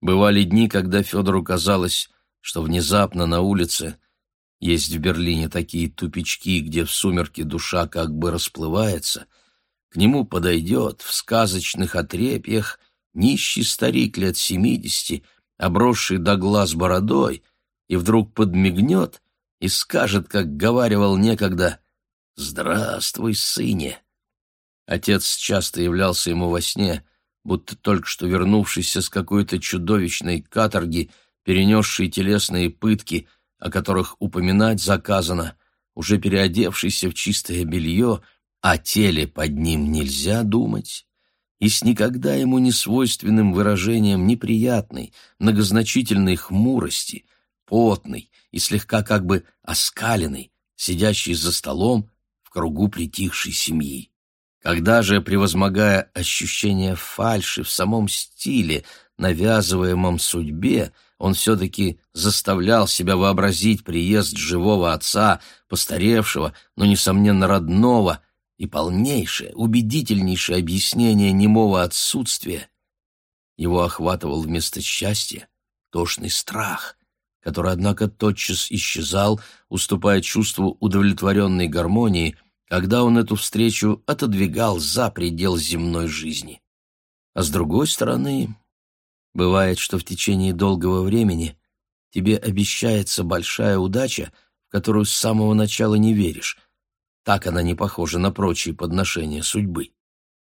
Бывали дни, когда Федору казалось, что внезапно на улице есть в Берлине такие тупички, где в сумерке душа как бы расплывается. К нему подойдет в сказочных отрепьях нищий старик лет семидесяти, обросший до глаз бородой, и вдруг подмигнет и скажет, как говаривал некогда, «Здравствуй, сыне!» Отец часто являлся ему во сне, будто только что вернувшийся с какой-то чудовищной каторги, перенесший телесные пытки, о которых упоминать заказано, уже переодевшийся в чистое белье, о теле под ним нельзя думать, и с никогда ему не свойственным выражением неприятной, многозначительной хмурости, потный и слегка как бы оскаленный, сидящий за столом в кругу притихшей семьи. Когда же, превозмогая ощущение фальши в самом стиле, навязываемом судьбе, он все-таки заставлял себя вообразить приезд живого отца, постаревшего, но, несомненно, родного, и полнейшее, убедительнейшее объяснение немого отсутствия, его охватывал вместо счастья тошный страх, который, однако, тотчас исчезал, уступая чувству удовлетворенной гармонии, когда он эту встречу отодвигал за предел земной жизни. А с другой стороны, бывает, что в течение долгого времени тебе обещается большая удача, в которую с самого начала не веришь, так она не похожа на прочие подношения судьбы.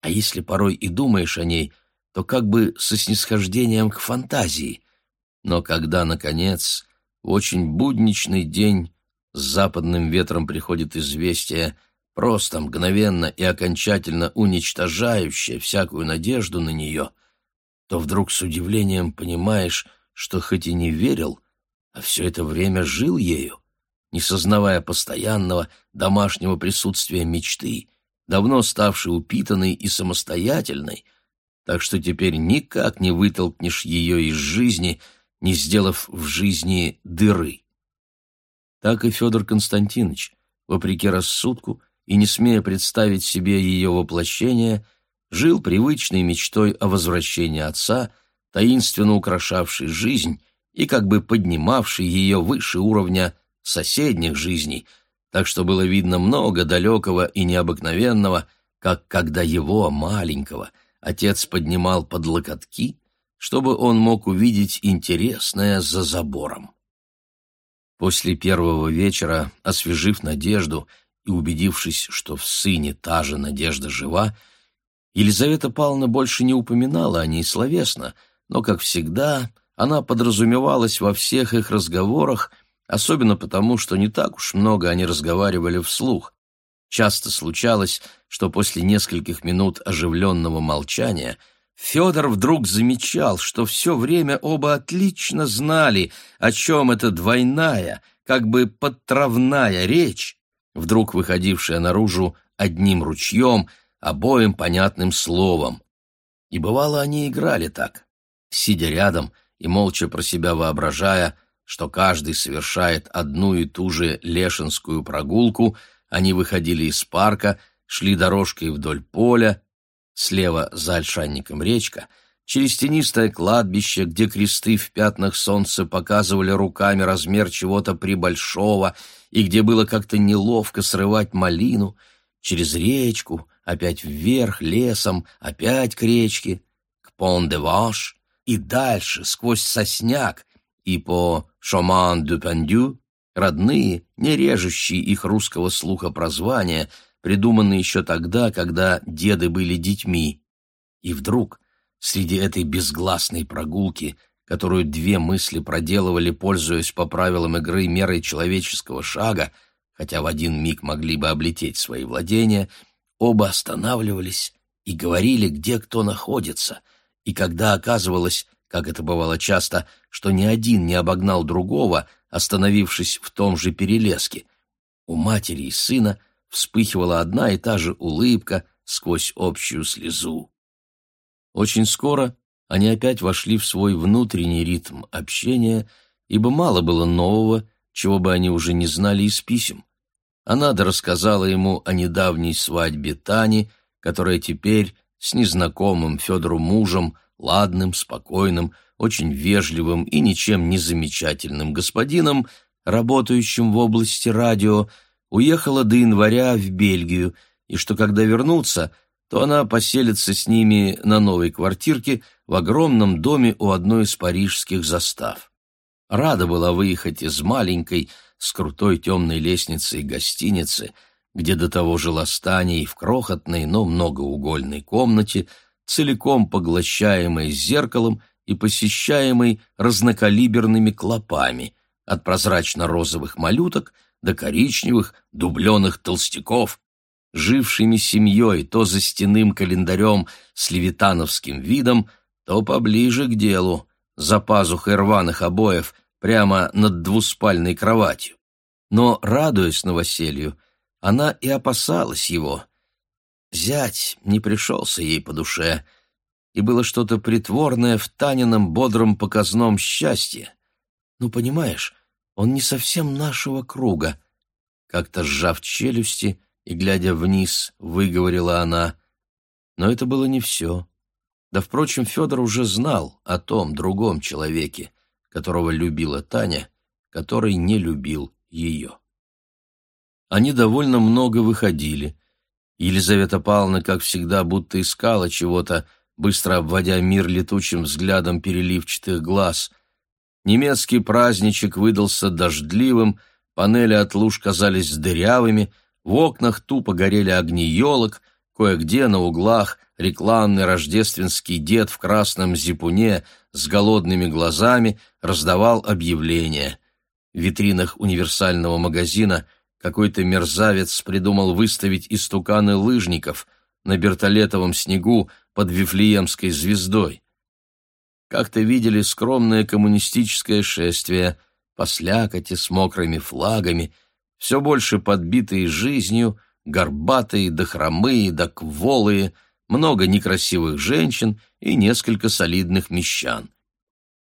А если порой и думаешь о ней, то как бы со снисхождением к фантазии. Но когда, наконец, в очень будничный день с западным ветром приходит известие, просто мгновенно и окончательно уничтожающее всякую надежду на нее, то вдруг с удивлением понимаешь, что хоть и не верил, а все это время жил ею не сознавая постоянного домашнего присутствия мечты, давно ставшей упитанной и самостоятельной, так что теперь никак не вытолкнешь ее из жизни, не сделав в жизни дыры. Так и Федор Константинович, вопреки рассудку и не смея представить себе ее воплощение, жил привычной мечтой о возвращении отца, таинственно украшавшей жизнь и как бы поднимавшей ее выше уровня соседних жизней, так что было видно много далекого и необыкновенного, как когда его, маленького, отец поднимал под локотки, чтобы он мог увидеть интересное за забором. После первого вечера, освежив надежду и убедившись, что в сыне та же надежда жива, Елизавета Павловна больше не упоминала о ней словесно, но, как всегда, она подразумевалась во всех их разговорах особенно потому, что не так уж много они разговаривали вслух. Часто случалось, что после нескольких минут оживленного молчания Федор вдруг замечал, что все время оба отлично знали, о чем эта двойная, как бы подтравная речь, вдруг выходившая наружу одним ручьем, обоим понятным словом. И бывало, они играли так, сидя рядом и молча про себя воображая — что каждый совершает одну и ту же лешинскую прогулку, они выходили из парка, шли дорожкой вдоль поля, слева за ольшанником речка, через тенистое кладбище, где кресты в пятнах солнца показывали руками размер чего-то прибольшого, и где было как-то неловко срывать малину, через речку, опять вверх, лесом, опять к речке, к Пон-де-Ваш, и дальше, сквозь сосняк, и по «Шоман дю Пендю», родные, не режущие их русского слуха прозвания, придуманные еще тогда, когда деды были детьми. И вдруг, среди этой безгласной прогулки, которую две мысли проделывали, пользуясь по правилам игры мерой человеческого шага, хотя в один миг могли бы облететь свои владения, оба останавливались и говорили, где кто находится, и когда оказывалось, как это бывало часто, что ни один не обогнал другого, остановившись в том же перелеске. У матери и сына вспыхивала одна и та же улыбка сквозь общую слезу. Очень скоро они опять вошли в свой внутренний ритм общения, ибо мало было нового, чего бы они уже не знали из писем. Она рассказала ему о недавней свадьбе Тани, которая теперь с незнакомым Федору мужем ладным, спокойным, очень вежливым и ничем не замечательным господином, работающим в области радио, уехала до января в Бельгию, и что когда вернутся, то она поселится с ними на новой квартирке в огромном доме у одной из парижских застав. Рада была выехать из маленькой, с крутой темной лестницей гостиницы, где до того жила Станей в крохотной, но многоугольной комнате, целиком поглощаемой зеркалом и посещаемой разнокалиберными клопами, от прозрачно-розовых малюток до коричневых дубленых толстяков, жившими семьей то за стенным календарем с левитановским видом, то поближе к делу, за пазухой рваных обоев, прямо над двуспальной кроватью. Но, радуясь новоселью, она и опасалась его. Зять не пришелся ей по душе, и было что-то притворное в Танином бодром показном счастье. Ну, понимаешь, он не совсем нашего круга. Как-то сжав челюсти и, глядя вниз, выговорила она. Но это было не все. Да, впрочем, Федор уже знал о том другом человеке, которого любила Таня, который не любил ее. Они довольно много выходили. Елизавета Павловна, как всегда, будто искала чего-то, быстро обводя мир летучим взглядом переливчатых глаз. Немецкий праздничек выдался дождливым, панели от луж казались дырявыми, в окнах тупо горели огни елок, кое-где на углах рекламный рождественский дед в красном зипуне с голодными глазами раздавал объявления. В витринах универсального магазина какой-то мерзавец придумал выставить истуканы лыжников на бертолетовом снегу под Вифлеемской звездой. Как-то видели скромное коммунистическое шествие по слякоти с мокрыми флагами, все больше подбитые жизнью, горбатые да хромые да кволые — много некрасивых женщин и несколько солидных мещан.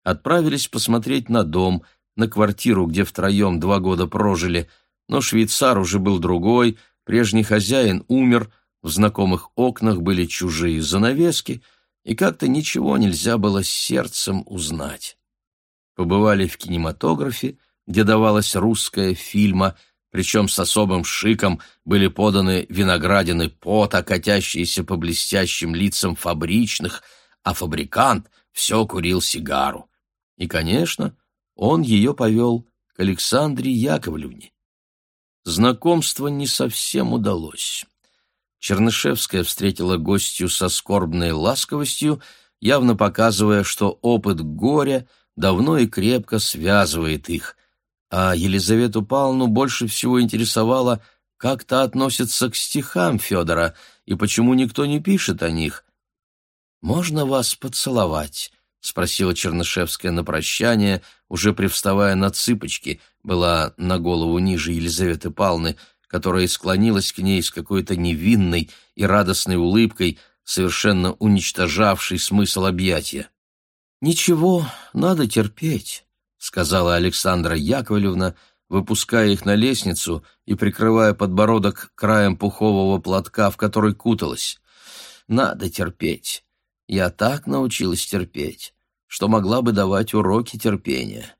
Отправились посмотреть на дом, на квартиру, где втроем два года прожили, но швейцар уже был другой, прежний хозяин умер, в знакомых окнах были чужие занавески, и как-то ничего нельзя было сердцем узнать. Побывали в кинематографе, где давалась русская фильма причем с особым шиком были поданы виноградины пота, катящиеся по блестящим лицам фабричных, а фабрикант все курил сигару. И, конечно, он ее повел к Александре Яковлевне. Знакомство не совсем удалось. Чернышевская встретила гостью со скорбной ласковостью, явно показывая, что опыт горя давно и крепко связывает их, а Елизавету Павловну больше всего интересовало, как та относится к стихам Федора и почему никто не пишет о них. «Можно вас поцеловать?» — спросила Чернышевская на прощание, уже привставая на цыпочки, была на голову ниже Елизаветы Павловны, которая склонилась к ней с какой-то невинной и радостной улыбкой, совершенно уничтожавшей смысл объятия. «Ничего, надо терпеть. — сказала Александра Яковлевна, выпуская их на лестницу и прикрывая подбородок краем пухового платка, в который куталась. «Надо терпеть. Я так научилась терпеть, что могла бы давать уроки терпения.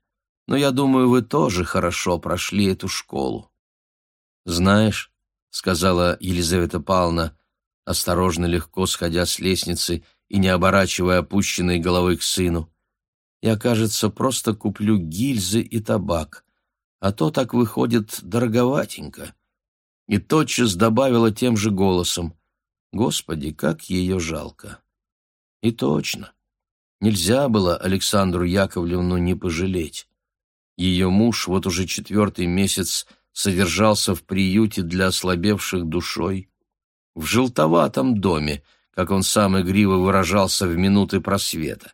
Но я думаю, вы тоже хорошо прошли эту школу». «Знаешь», — сказала Елизавета Павловна, осторожно легко сходя с лестницы и не оборачивая опущенной головы к сыну, — я, кажется, просто куплю гильзы и табак, а то так выходит дороговатенько. И тотчас добавила тем же голосом, «Господи, как ее жалко!» И точно, нельзя было Александру Яковлевну не пожалеть. Ее муж вот уже четвертый месяц содержался в приюте для ослабевших душой, в желтоватом доме, как он сам игриво выражался в минуты просвета.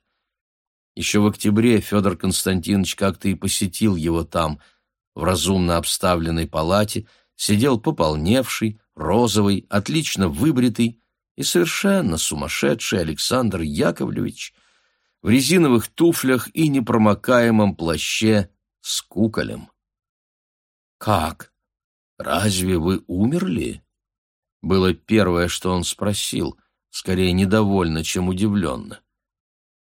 Еще в октябре Федор Константинович как-то и посетил его там, в разумно обставленной палате, сидел пополневший, розовый, отлично выбритый и совершенно сумасшедший Александр Яковлевич в резиновых туфлях и непромокаемом плаще с куколем. «Как? Разве вы умерли?» Было первое, что он спросил, скорее недовольно, чем удивленно.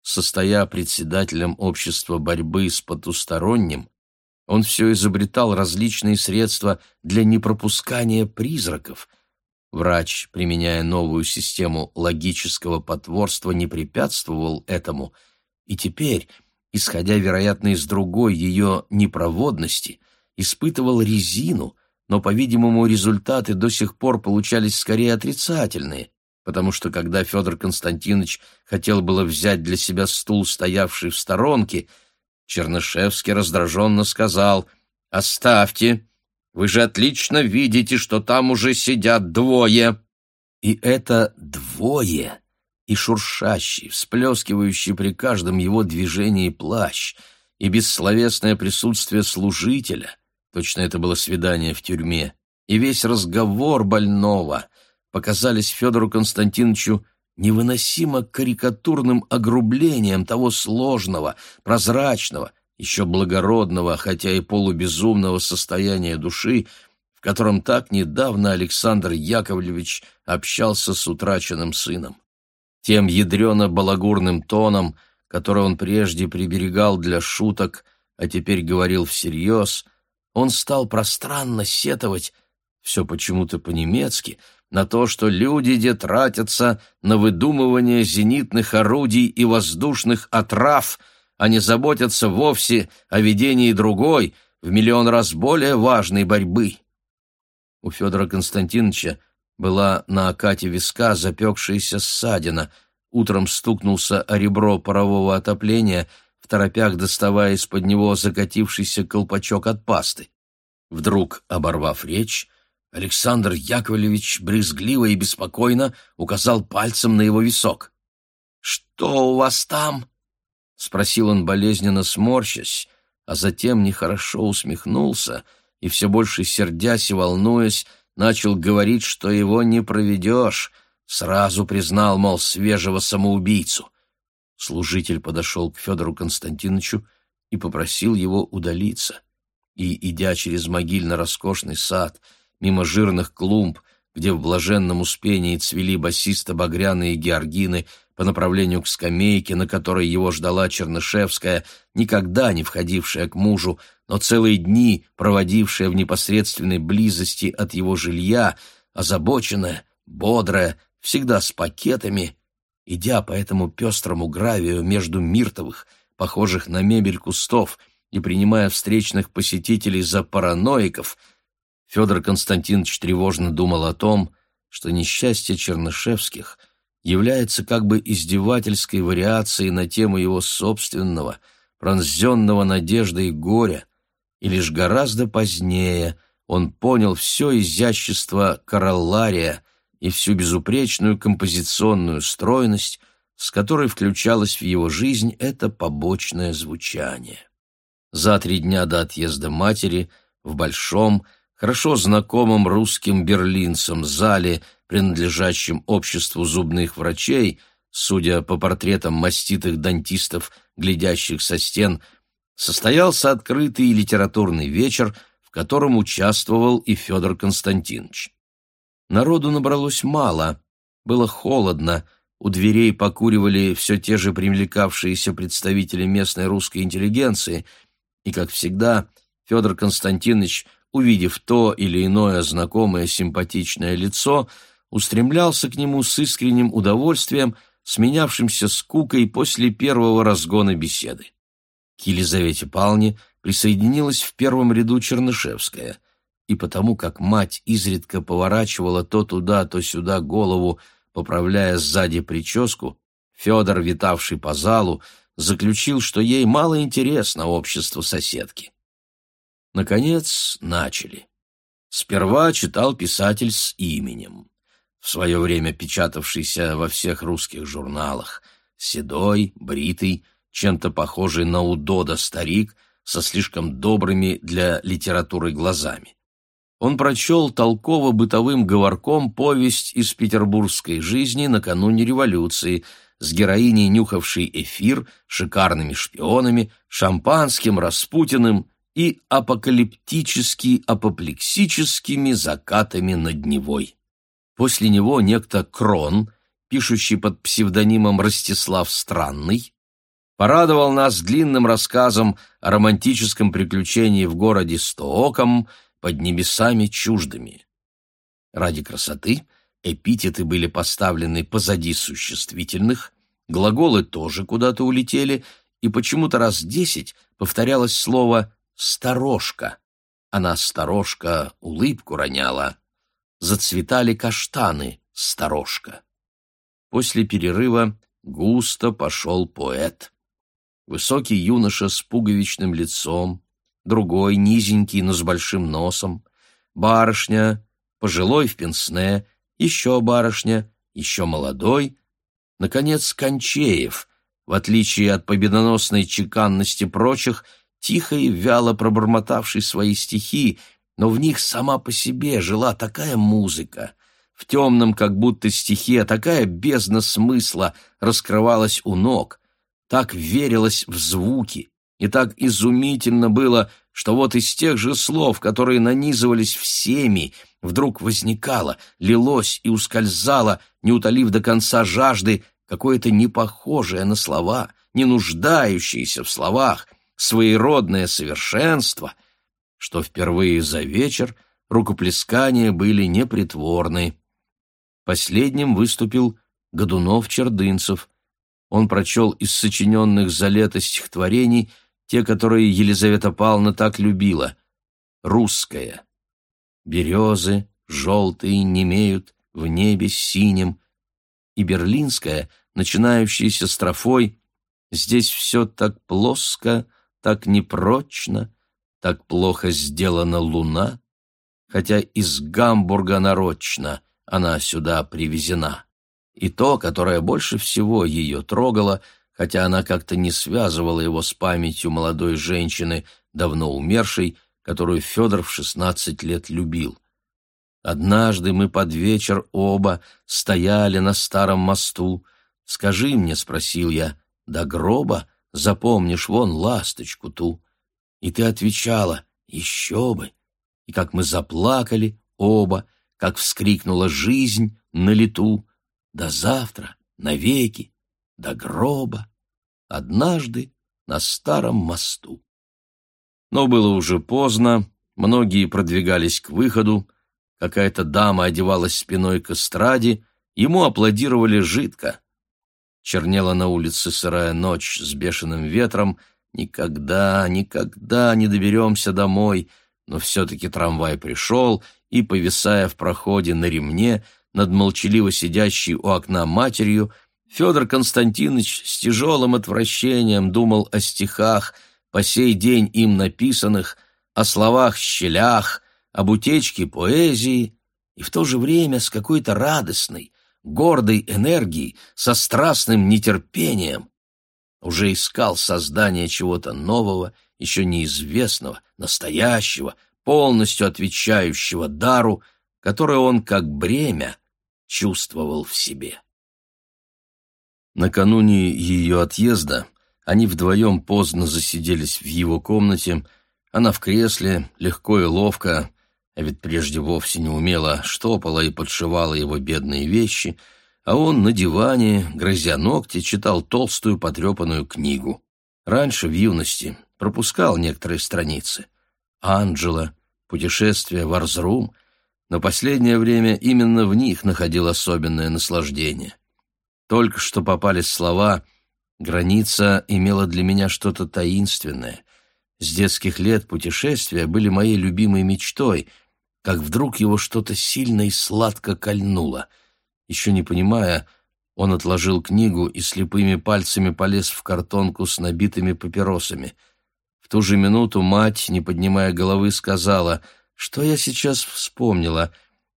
Состоя председателем общества борьбы с потусторонним, он все изобретал различные средства для непропускания призраков. Врач, применяя новую систему логического потворства, не препятствовал этому, и теперь, исходя, вероятно, из другой ее непроводности, испытывал резину, но, по-видимому, результаты до сих пор получались скорее отрицательные, потому что когда Федор Константинович хотел было взять для себя стул, стоявший в сторонке, Чернышевский раздраженно сказал «Оставьте, вы же отлично видите, что там уже сидят двое». И это «двое» и шуршащий, всплескивающий при каждом его движении плащ, и бессловесное присутствие служителя, точно это было свидание в тюрьме, и весь разговор больного показались Федору Константиновичу невыносимо карикатурным огрублением того сложного, прозрачного, еще благородного, хотя и полубезумного состояния души, в котором так недавно Александр Яковлевич общался с утраченным сыном. Тем ядрено-балагурным тоном, который он прежде приберегал для шуток, а теперь говорил всерьез, он стал пространно сетовать, все почему-то по-немецки — на то, что люди где тратятся на выдумывание зенитных орудий и воздушных отрав, а не заботятся вовсе о ведении другой, в миллион раз более важной борьбы. У Федора Константиновича была на окате виска запекшаяся ссадина, утром стукнулся о ребро парового отопления, в торопях доставая из-под него закатившийся колпачок от пасты. Вдруг, оборвав речь, Александр Яковлевич брезгливо и беспокойно указал пальцем на его висок. «Что у вас там?» — спросил он болезненно сморщась, а затем нехорошо усмехнулся и все больше сердясь и волнуясь, начал говорить, что его не проведешь, сразу признал, мол, свежего самоубийцу. Служитель подошел к Федору Константиновичу и попросил его удалиться. И, идя через могильно-роскошный сад — мимо жирных клумб, где в блаженном успении цвели басисто-багряные георгины по направлению к скамейке, на которой его ждала Чернышевская, никогда не входившая к мужу, но целые дни проводившая в непосредственной близости от его жилья, озабоченная, бодрая, всегда с пакетами, идя по этому пестрому гравию между миртовых, похожих на мебель кустов, и принимая встречных посетителей за параноиков — Федор Константинович тревожно думал о том, что несчастье Чернышевских является как бы издевательской вариацией на тему его собственного, пронзенного надеждой горя, и лишь гораздо позднее он понял все изящество короллария и всю безупречную композиционную стройность, с которой включалось в его жизнь это побочное звучание. За три дня до отъезда матери в большом, хорошо знакомом русским берлинцам зале, принадлежащем обществу зубных врачей, судя по портретам маститых дантистов, глядящих со стен, состоялся открытый литературный вечер, в котором участвовал и Федор Константинович. Народу набралось мало, было холодно, у дверей покуривали все те же привлекавшиеся представители местной русской интеллигенции, и, как всегда, Федор Константинович – увидев то или иное знакомое симпатичное лицо, устремлялся к нему с искренним удовольствием, сменявшимся скукой после первого разгона беседы. К Елизавете Павловне присоединилась в первом ряду Чернышевская, и потому как мать изредка поворачивала то туда, то сюда голову, поправляя сзади прическу, Федор, витавший по залу, заключил, что ей мало интересно общество соседки. Наконец, начали. Сперва читал писатель с именем, в свое время печатавшийся во всех русских журналах, седой, бритый, чем-то похожий на удода старик со слишком добрыми для литературы глазами. Он прочел толково-бытовым говорком повесть из петербургской жизни накануне революции с героиней, нюхавшей эфир, шикарными шпионами, шампанским, Распутиным и апокалиптически-апоплексическими закатами над Невой. После него некто Крон, пишущий под псевдонимом Ростислав Странный, порадовал нас длинным рассказом о романтическом приключении в городе Стооком под небесами чуждыми. Ради красоты эпитеты были поставлены позади существительных, глаголы тоже куда-то улетели, и почему-то раз десять повторялось слово «сторожка». Она, сторожка, улыбку роняла. Зацветали каштаны, сторожка. После перерыва густо пошел поэт. Высокий юноша с пуговичным лицом, другой низенький, но с большим носом, барышня, пожилой в пенсне, еще барышня, еще молодой, наконец, Кончеев, в отличие от победоносной чеканности прочих, тихо и вяло пробормотавший свои стихи, но в них сама по себе жила такая музыка, в темном как будто стихе такая бездна смысла раскрывалась у ног, так верилось в звуки, и так изумительно было, что вот из тех же слов, которые нанизывались всеми, вдруг возникало, лилось и ускользало, не утолив до конца жажды, какое-то непохожее на слова, не нуждающееся в словах, своеродное совершенство, что впервые за вечер рукоплескания были непритворны. Последним выступил Годунов-Чердынцев. Он прочел из сочиненных за лето стихотворений те, которые Елизавета Павловна так любила. «Русская». «Березы желтые немеют в небе синим», и берлинская, начинающаяся строфой «Здесь все так плоско, так непрочно, так плохо сделана луна, хотя из Гамбурга нарочно она сюда привезена». И то, которое больше всего ее трогало — хотя она как-то не связывала его с памятью молодой женщины, давно умершей, которую Федор в шестнадцать лет любил. Однажды мы под вечер оба стояли на старом мосту. «Скажи мне», — спросил я, — «до гроба запомнишь вон ласточку ту?» И ты отвечала, «Еще бы!» И как мы заплакали оба, как вскрикнула жизнь на лету. «До завтра, навеки, до гроба!» однажды на старом мосту. Но было уже поздно, многие продвигались к выходу, какая-то дама одевалась спиной к эстраде, ему аплодировали жидко. Чернела на улице сырая ночь с бешеным ветром, никогда, никогда не доберемся домой, но все-таки трамвай пришел и, повисая в проходе на ремне, над молчаливо сидящей у окна матерью, Федор Константинович с тяжелым отвращением думал о стихах, по сей день им написанных, о словах-щелях, об утечке поэзии, и в то же время с какой-то радостной, гордой энергией, со страстным нетерпением уже искал создание чего-то нового, еще неизвестного, настоящего, полностью отвечающего дару, которое он, как бремя, чувствовал в себе. Накануне ее отъезда они вдвоем поздно засиделись в его комнате, она в кресле, легко и ловко, а ведь прежде вовсе не умела, штопала и подшивала его бедные вещи, а он на диване, грызя ногти, читал толстую потрепанную книгу. Раньше, в юности, пропускал некоторые страницы. «Анджела», «Путешествие в Арзрум», но последнее время именно в них находил особенное наслаждение. Только что попались слова «Граница» имела для меня что-то таинственное. С детских лет путешествия были моей любимой мечтой, как вдруг его что-то сильно и сладко кольнуло. Еще не понимая, он отложил книгу и слепыми пальцами полез в картонку с набитыми папиросами. В ту же минуту мать, не поднимая головы, сказала, что я сейчас вспомнила.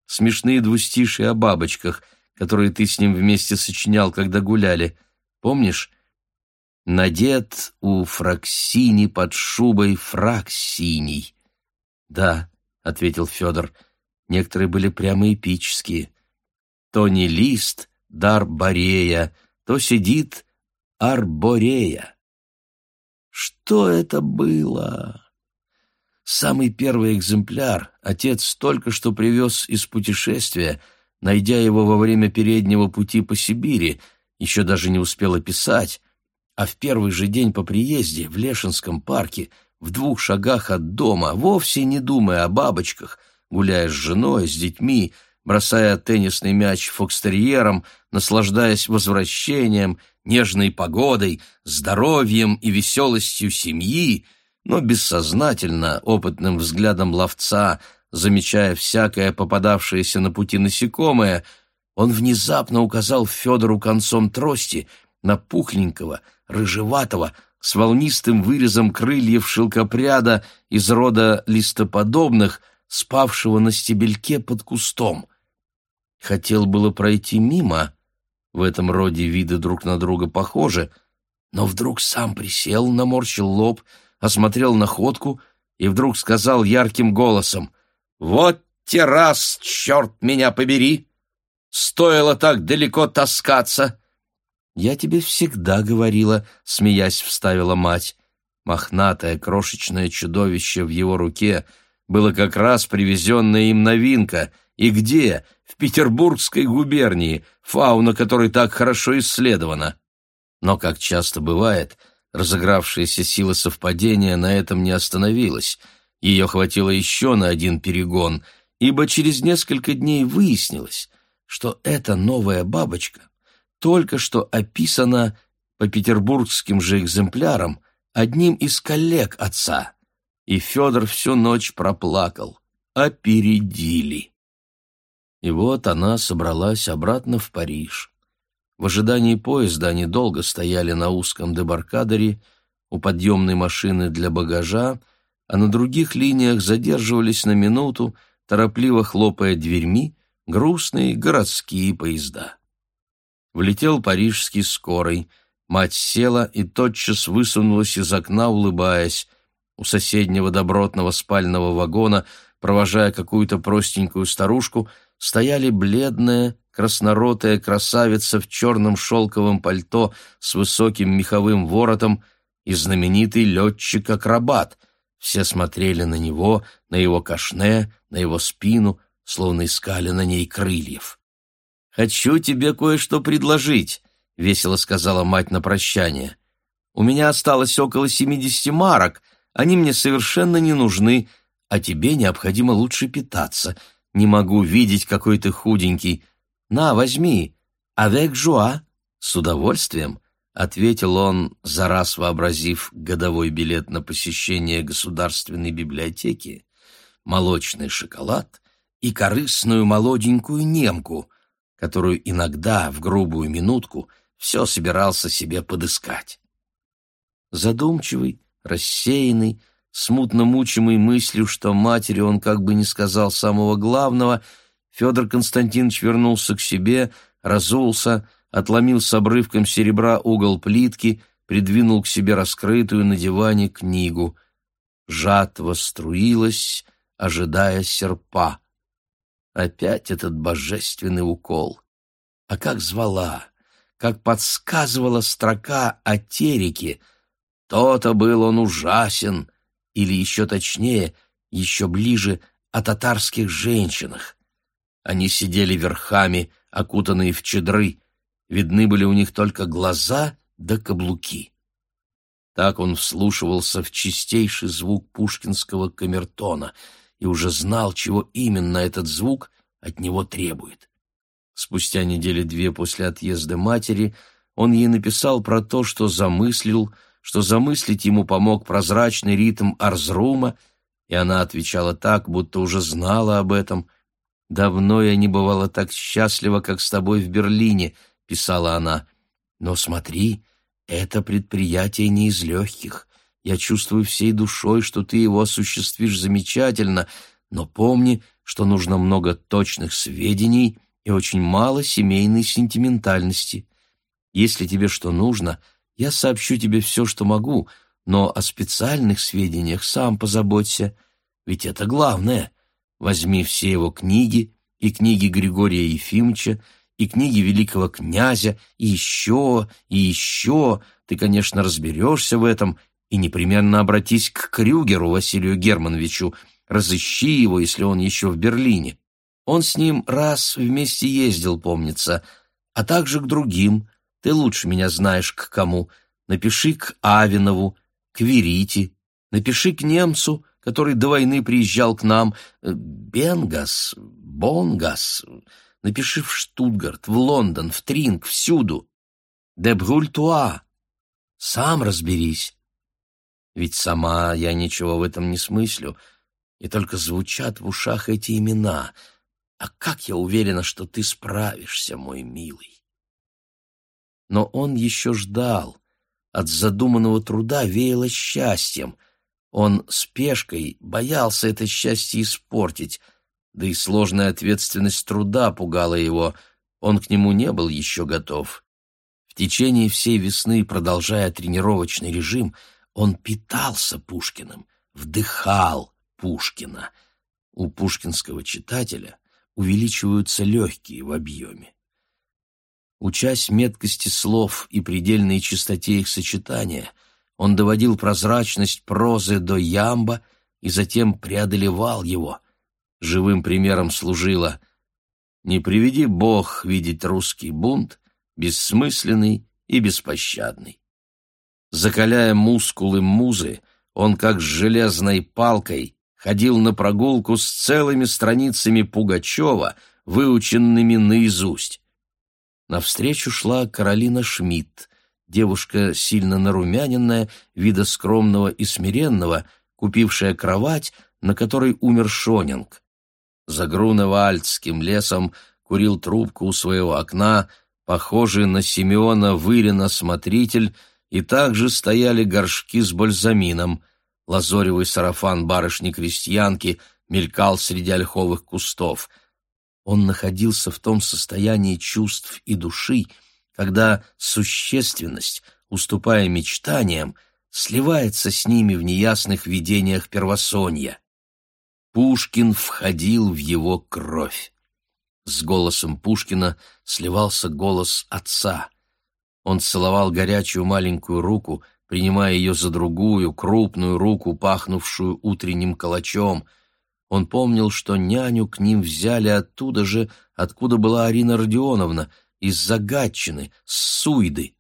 Смешные двустишие о бабочках — которые ты с ним вместе сочинял, когда гуляли. Помнишь? Надет у Фраксини под шубой фрак синий. Да, — ответил Федор, — некоторые были прямо эпические. То не лист, дар Борея, то сидит Арборея. Что это было? Самый первый экземпляр отец только что привез из путешествия — найдя его во время переднего пути по Сибири, еще даже не успела писать, А в первый же день по приезде в Лешинском парке, в двух шагах от дома, вовсе не думая о бабочках, гуляя с женой, с детьми, бросая теннисный мяч фокстерьером, наслаждаясь возвращением, нежной погодой, здоровьем и веселостью семьи, но бессознательно, опытным взглядом ловца, замечая всякое попадавшееся на пути насекомое, он внезапно указал Федору концом трости на пухленького, рыжеватого, с волнистым вырезом крыльев шелкопряда из рода листоподобных, спавшего на стебельке под кустом. Хотел было пройти мимо, в этом роде виды друг на друга похожи, но вдруг сам присел, наморщил лоб, осмотрел находку и вдруг сказал ярким голосом «Вот те раз, черт меня побери! Стоило так далеко таскаться!» «Я тебе всегда говорила», — смеясь вставила мать. Мохнатое крошечное чудовище в его руке было как раз привезенная им новинка. И где? В Петербургской губернии, фауна которой так хорошо исследована. Но, как часто бывает, разыгравшаяся сила совпадения на этом не остановилась — ее хватило еще на один перегон, ибо через несколько дней выяснилось, что эта новая бабочка только что описана по петербургским же экземплярам одним из коллег отца, и Федор всю ночь проплакал. Опередили. И вот она собралась обратно в Париж. В ожидании поезда они долго стояли на узком дебаркадере у подъемной машины для багажа, а на других линиях задерживались на минуту, торопливо хлопая дверьми, грустные городские поезда. Влетел парижский скорый, мать села и тотчас высунулась из окна, улыбаясь. У соседнего добротного спального вагона, провожая какую-то простенькую старушку, стояли бледная, красноротая красавица в черном шелковом пальто с высоким меховым воротом и знаменитый летчик-акробат — все смотрели на него, на его кашне, на его спину, словно искали на ней крыльев. «Хочу тебе кое-что предложить», — весело сказала мать на прощание. «У меня осталось около семидесяти марок, они мне совершенно не нужны, а тебе необходимо лучше питаться. Не могу видеть, какой ты худенький. На, возьми. Avec joie. С удовольствием. — ответил он, за раз вообразив годовой билет на посещение государственной библиотеки, молочный шоколад и корыстную молоденькую немку, которую иногда в грубую минутку все собирался себе подыскать. Задумчивый, рассеянный, смутно мучимый мыслью, что матери он как бы не сказал самого главного, Федор Константинович вернулся к себе, разулся, отломил с обрывком серебра угол плитки, придвинул к себе раскрытую на диване книгу. Жатва струилась, ожидая серпа. Опять этот божественный укол. А как звала, как подсказывала строка о Тереке, то-то был он ужасен, или еще точнее, еще ближе о татарских женщинах. Они сидели верхами, окутанные в чедры, видны были у них только глаза да каблуки. Так он вслушивался в чистейший звук пушкинского камертона и уже знал, чего именно этот звук от него требует. Спустя недели две после отъезда матери он ей написал про то, что замыслил, что замыслить ему помог прозрачный ритм Арзрума, и она отвечала так, будто уже знала об этом. «Давно я не бывала так счастлива, как с тобой в Берлине», — писала она. «Но смотри, это предприятие не из легких. Я чувствую всей душой, что ты его осуществишь замечательно, но помни, что нужно много точных сведений и очень мало семейной сентиментальности. Если тебе что нужно, я сообщу тебе все, что могу, но о специальных сведениях сам позаботься, ведь это главное. Возьми все его книги и книги Григория Ефимовича, и книги великого князя, и еще, и еще. Ты, конечно, разберешься в этом, и непременно обратись к Крюгеру Василию Германовичу, разыщи его, если он еще в Берлине. Он с ним раз вместе ездил, помнится, а также к другим. Ты лучше меня знаешь, к кому. напиши к Авинову, к Верите, напиши к немцу, который до войны приезжал к нам, э, Бенгас, Бонгас, напиши в Штутгарт, в Лондон, в Тринг, всюду. Де Брультуа. Сам разберись. Ведь сама я ничего в этом не смыслю, и только звучат в ушах эти имена. А как я уверена, что ты справишься, мой милый. Но он еще ждал. От задуманного труда веяло счастьем. Он спешкой боялся это счастье испортить, да и сложная ответственность труда пугала его. Он к нему не был еще готов. В течение всей весны, продолжая тренировочный режим, он питался Пушкиным, вдыхал Пушкина. У пушкинского читателя увеличиваются легкие в объеме. Учась меткости слов и предельной чистоте их сочетания, он доводил прозрачность прозы до ямба и затем преодолевал его. Живым примером служило «Не приведи Бог видеть русский бунт, бессмысленный и беспощадный». Закаляя мускулы музы, он как с железной палкой ходил на прогулку с целыми страницами Пугачева, выученными наизусть. Навстречу шла Каролина Шмидт, девушка сильно нарумяненная, вида скромного и смиренного, купившая кровать, на которой умер Шонинг. За Груневальдским лесом курил трубку у своего окна, похожий на Симеона Вырина смотритель — и также стояли горшки с бальзамином. Лазоревый сарафан барышни-крестьянки мелькал среди ольховых кустов. Он находился в том состоянии чувств и души, когда существенность, уступая мечтаниям, сливается с ними в неясных видениях первосонья. Пушкин входил в его кровь. С голосом Пушкина сливался голос отца. Он целовал горячую маленькую руку, принимая ее за другую, крупную руку, пахнувшую утренним калачом. Он помнил, что няню к ним взяли оттуда же, откуда была Арина Родионовна, из Загатчины, с Суйды.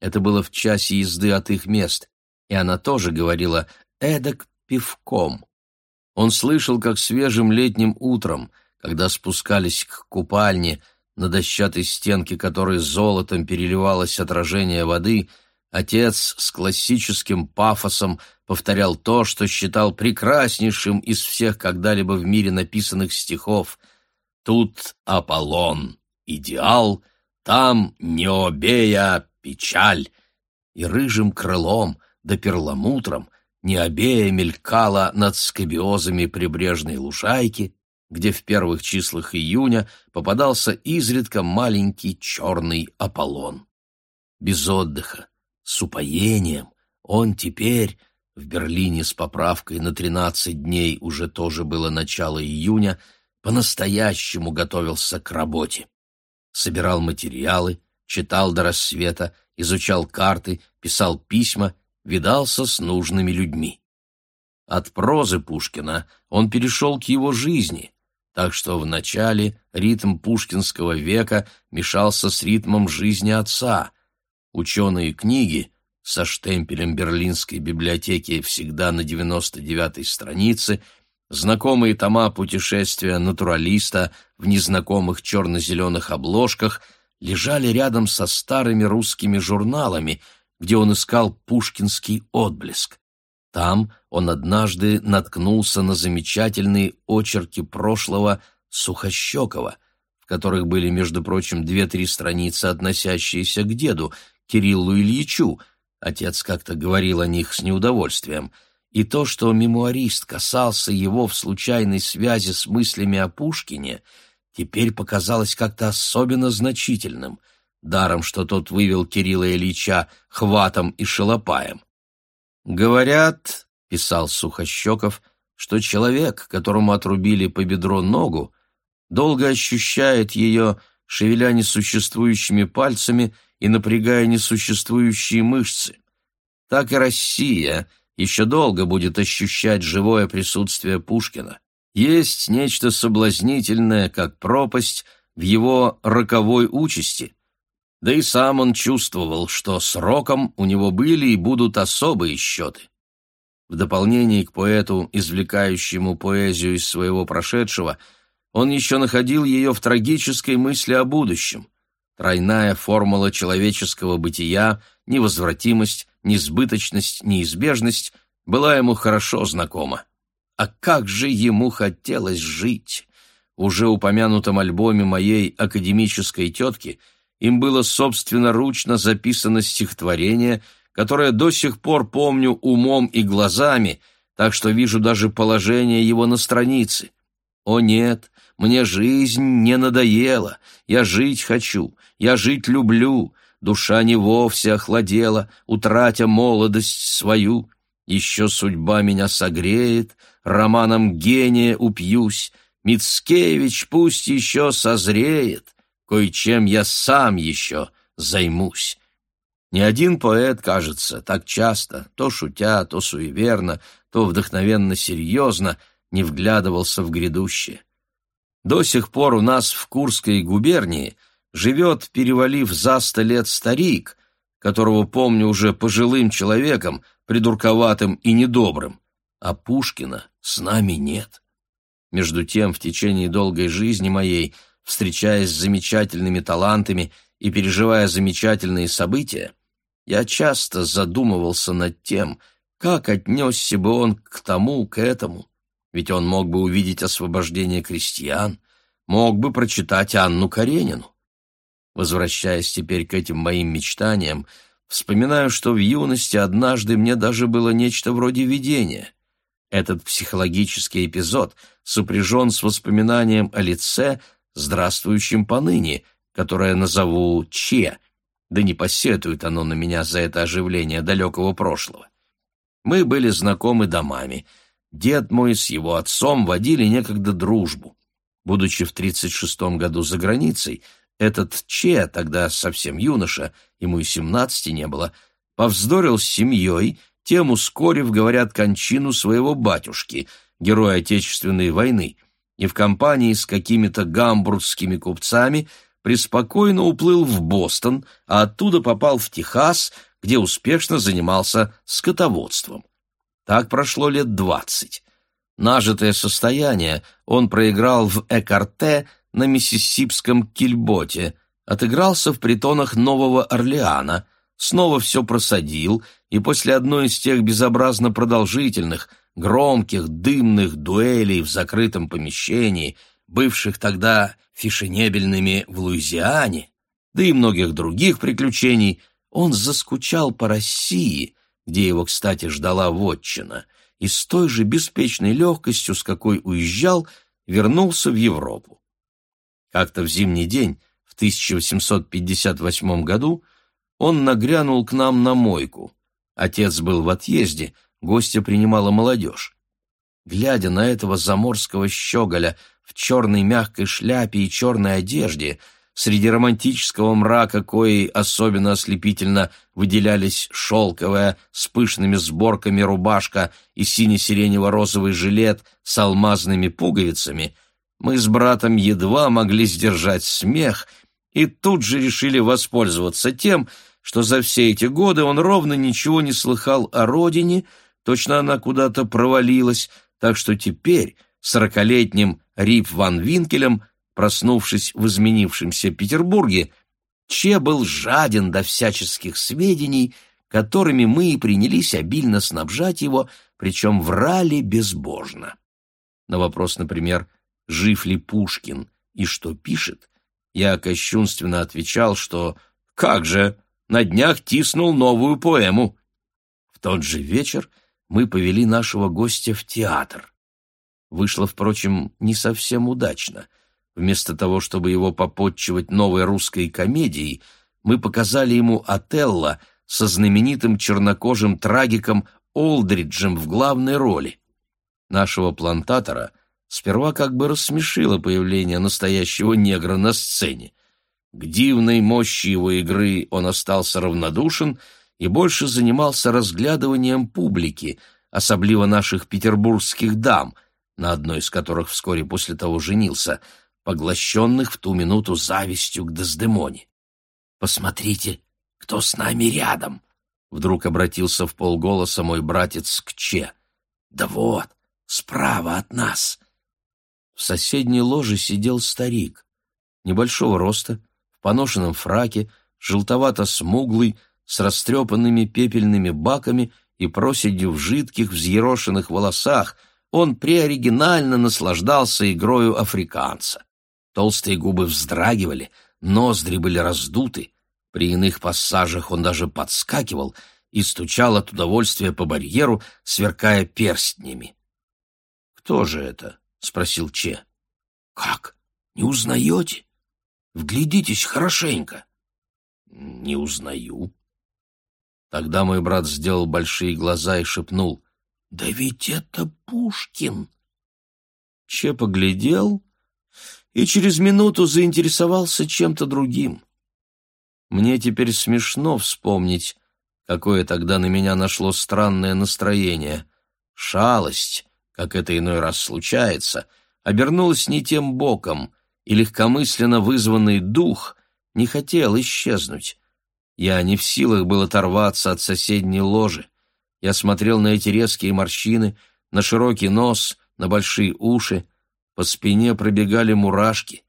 Это было в часе езды от их мест, и она тоже говорила «эдак пивком». Он слышал, как свежим летним утром, когда спускались к купальне, на дощатой стенке которой золотом переливалось отражение воды, отец с классическим пафосом повторял то, что считал прекраснейшим из всех когда-либо в мире написанных стихов. «Тут Аполлон, идеал, там Необея, печаль». И рыжим крылом да перламутром Необея мелькала над скобиозами прибрежной лужайки, где в первых числах июня попадался изредка маленький черный Аполлон. Без отдыха, с упоением, он теперь, в Берлине с поправкой на 13 дней уже тоже было начало июня, по-настоящему готовился к работе. Собирал материалы, читал до рассвета, изучал карты, писал письма, видался с нужными людьми. От прозы Пушкина он перешел к его жизни, так что вначале ритм пушкинского века мешался с ритмом жизни отца. Ученые книги со штемпелем Берлинской библиотеки всегда на 99-й странице, знакомые тома путешествия натуралиста в незнакомых черно-зеленых обложках лежали рядом со старыми русскими журналами, где он искал пушкинский отблеск. Там он однажды наткнулся на замечательные очерки прошлого Сухощекова, в которых были, между прочим, две-три страницы, относящиеся к деду, Кириллу Ильичу, отец как-то говорил о них с неудовольствием, и то, что мемуарист касался его в случайной связи с мыслями о Пушкине, теперь показалось как-то особенно значительным, даром, что тот вывел Кирилла Ильича хватом и шалопаем. «Говорят, — писал Сухощеков, — что человек, которому отрубили по бедро ногу, долго ощущает ее, шевеля несуществующими пальцами и напрягая несуществующие мышцы. Так и Россия еще долго будет ощущать живое присутствие Пушкина. Есть нечто соблазнительное, как пропасть, в его роковой участи. Да и сам он чувствовал, что с роком у него были и будут особые счеты. В дополнение к поэту, извлекающему поэзию из своего прошедшего, он еще находил ее в трагической мысли о будущем. Тройная формула человеческого бытия, невозвратимость, несбыточность, неизбежность была ему хорошо знакома. А как же ему хотелось жить! Уже упомянутом альбоме моей академической тетки – им было собственноручно записано стихотворение, которое до сих пор помню умом и глазами, так что вижу даже положение его на странице. О нет, мне жизнь не надоела, я жить хочу, я жить люблю, душа не вовсе охладела, утратя молодость свою. Еще судьба меня согреет, романом гения упьюсь, Мицкевич пусть еще созреет, кое-чем я сам еще займусь. Ни один поэт, кажется, так часто, то шутя, то суеверно, то вдохновенно серьезно, не вглядывался в грядущее. До сих пор у нас в Курской губернии живет, перевалив за сто лет старик, которого помню уже пожилым человеком, придурковатым и недобрым, а Пушкина с нами нет. Между тем, в течение долгой жизни моей – встречаясь с замечательными талантами и переживая замечательные события, я часто задумывался над тем, как отнесся бы он к тому, к этому. Ведь он мог бы увидеть освобождение крестьян, мог бы прочитать Анну Каренину. Возвращаясь теперь к этим моим мечтаниям, вспоминаю, что в юности однажды мне даже было нечто вроде видения. Этот психологический эпизод сопряжен с воспоминанием о лице, здравствующим поныне, которое назову Че, да не посетует оно на меня за это оживление далекого прошлого. Мы были знакомы домами. Дед мой с его отцом водили некогда дружбу. Будучи в 36-м году за границей, этот Че, тогда совсем юноша, ему и семнадцати не было, повздорил с семьей, тем ускорив, говорят, кончину своего батюшки, героя Отечественной войны — и в компании с какими-то гамбургскими купцами преспокойно уплыл в Бостон, а оттуда попал в Техас, где успешно занимался скотоводством. Так прошло лет двадцать. Нажитое состояние он проиграл в Экарте на миссисипском кильботе, отыгрался в притонах Нового Орлеана, снова все просадил и после одной из тех безобразно продолжительных, громких дымных дуэлей в закрытом помещении, бывших тогда фешенебельными в Луизиане, да и многих других приключений, он заскучал по России, где его, кстати, ждала вотчина, и с той же беспечной легкостью, с какой уезжал, вернулся в Европу. Как-то в зимний день, в 1858 году, он нагрянул к нам на мойку. Отец был в отъезде — гостя принимала молодежь. Глядя на этого заморского щеголя в черной мягкой шляпе и черной одежде, среди романтического мрака, коей особенно ослепительно выделялись шелковая с пышными сборками рубашка и сине-сиренево-розовый жилет с алмазными пуговицами, мы с братом едва могли сдержать смех и тут же решили воспользоваться тем, что за все эти годы он ровно ничего не слыхал о родине, Точно она куда-то провалилась, так что теперь сорокалетним Рип Ван Винкелем, проснувшись в изменившемся Петербурге, Че был жаден до всяческих сведений, которыми мы и принялись обильно снабжать его, причем врали безбожно. На вопрос, например, жив ли Пушкин и что пишет, я кощунственно отвечал, что «как же, на днях тиснул новую поэму». В тот же вечер мы повели нашего гостя в театр. Вышло, впрочем, не совсем удачно. Вместо того, чтобы его попотчевать новой русской комедией, мы показали ему Отелло со знаменитым чернокожим трагиком Олдриджем в главной роли. Нашего плантатора сперва как бы рассмешило появление настоящего негра на сцене. К дивной мощи его игры он остался равнодушен — и больше занимался разглядыванием публики, особливо наших петербургских дам, на одной из которых вскоре после того женился, поглощенных в ту минуту завистью к Дездемоне. посмотрите, кто с нами рядом!» Вдруг обратился в полголоса мой братец к Че. «Да вот, справа от нас!» В соседней ложе сидел старик, небольшого роста, в поношенном фраке, желтовато-смуглый, с растрепанными пепельными баками и проседью в жидких взъерошенных волосах, он преоригинально наслаждался игрою африканца. Толстые губы вздрагивали, ноздри были раздуты, при иных пассажах он даже подскакивал и стучал от удовольствия по барьеру, сверкая перстнями. «Кто же это?» — спросил Че. «Как? Не узнаете? Вглядитесь хорошенько». «Не узнаю». Тогда мой брат сделал большие глаза и шепнул. «Да ведь это Пушкин!» Че поглядел и через минуту заинтересовался чем-то другим. Мне теперь смешно вспомнить, какое тогда на меня нашло странное настроение. Шалость, как это иной раз случается, обернулась не тем боком, и легкомысленно вызванный дух не хотел исчезнуть. Я не в силах был оторваться от соседней ложи. Я смотрел на эти резкие морщины, на широкий нос, на большие уши. По спине пробегали мурашки.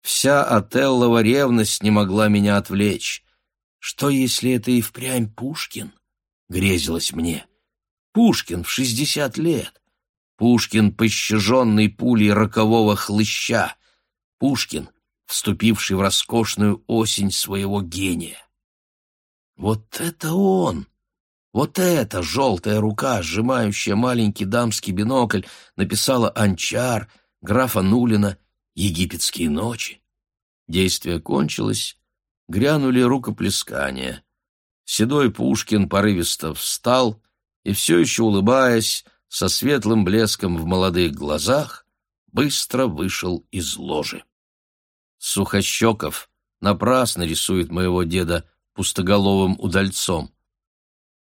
Вся Отеллова ревность не могла меня отвлечь. Что, если это и впрямь Пушкин? Грезилось мне. Пушкин в шестьдесят лет. Пушкин, пощаженный пулей рокового хлыща. Пушкин, вступивший в роскошную осень своего гения. Вот это он! Вот эта желтая рука, сжимающая маленький дамский бинокль, написала «Анчар», графа Нулина египетские ночи. Действие кончилось, грянули рукоплескания. Седой Пушкин порывисто встал и, все еще улыбаясь, со светлым блеском в молодых глазах, быстро вышел из ложи. Сухощеков напрасно рисует моего деда пустоголовым удальцом.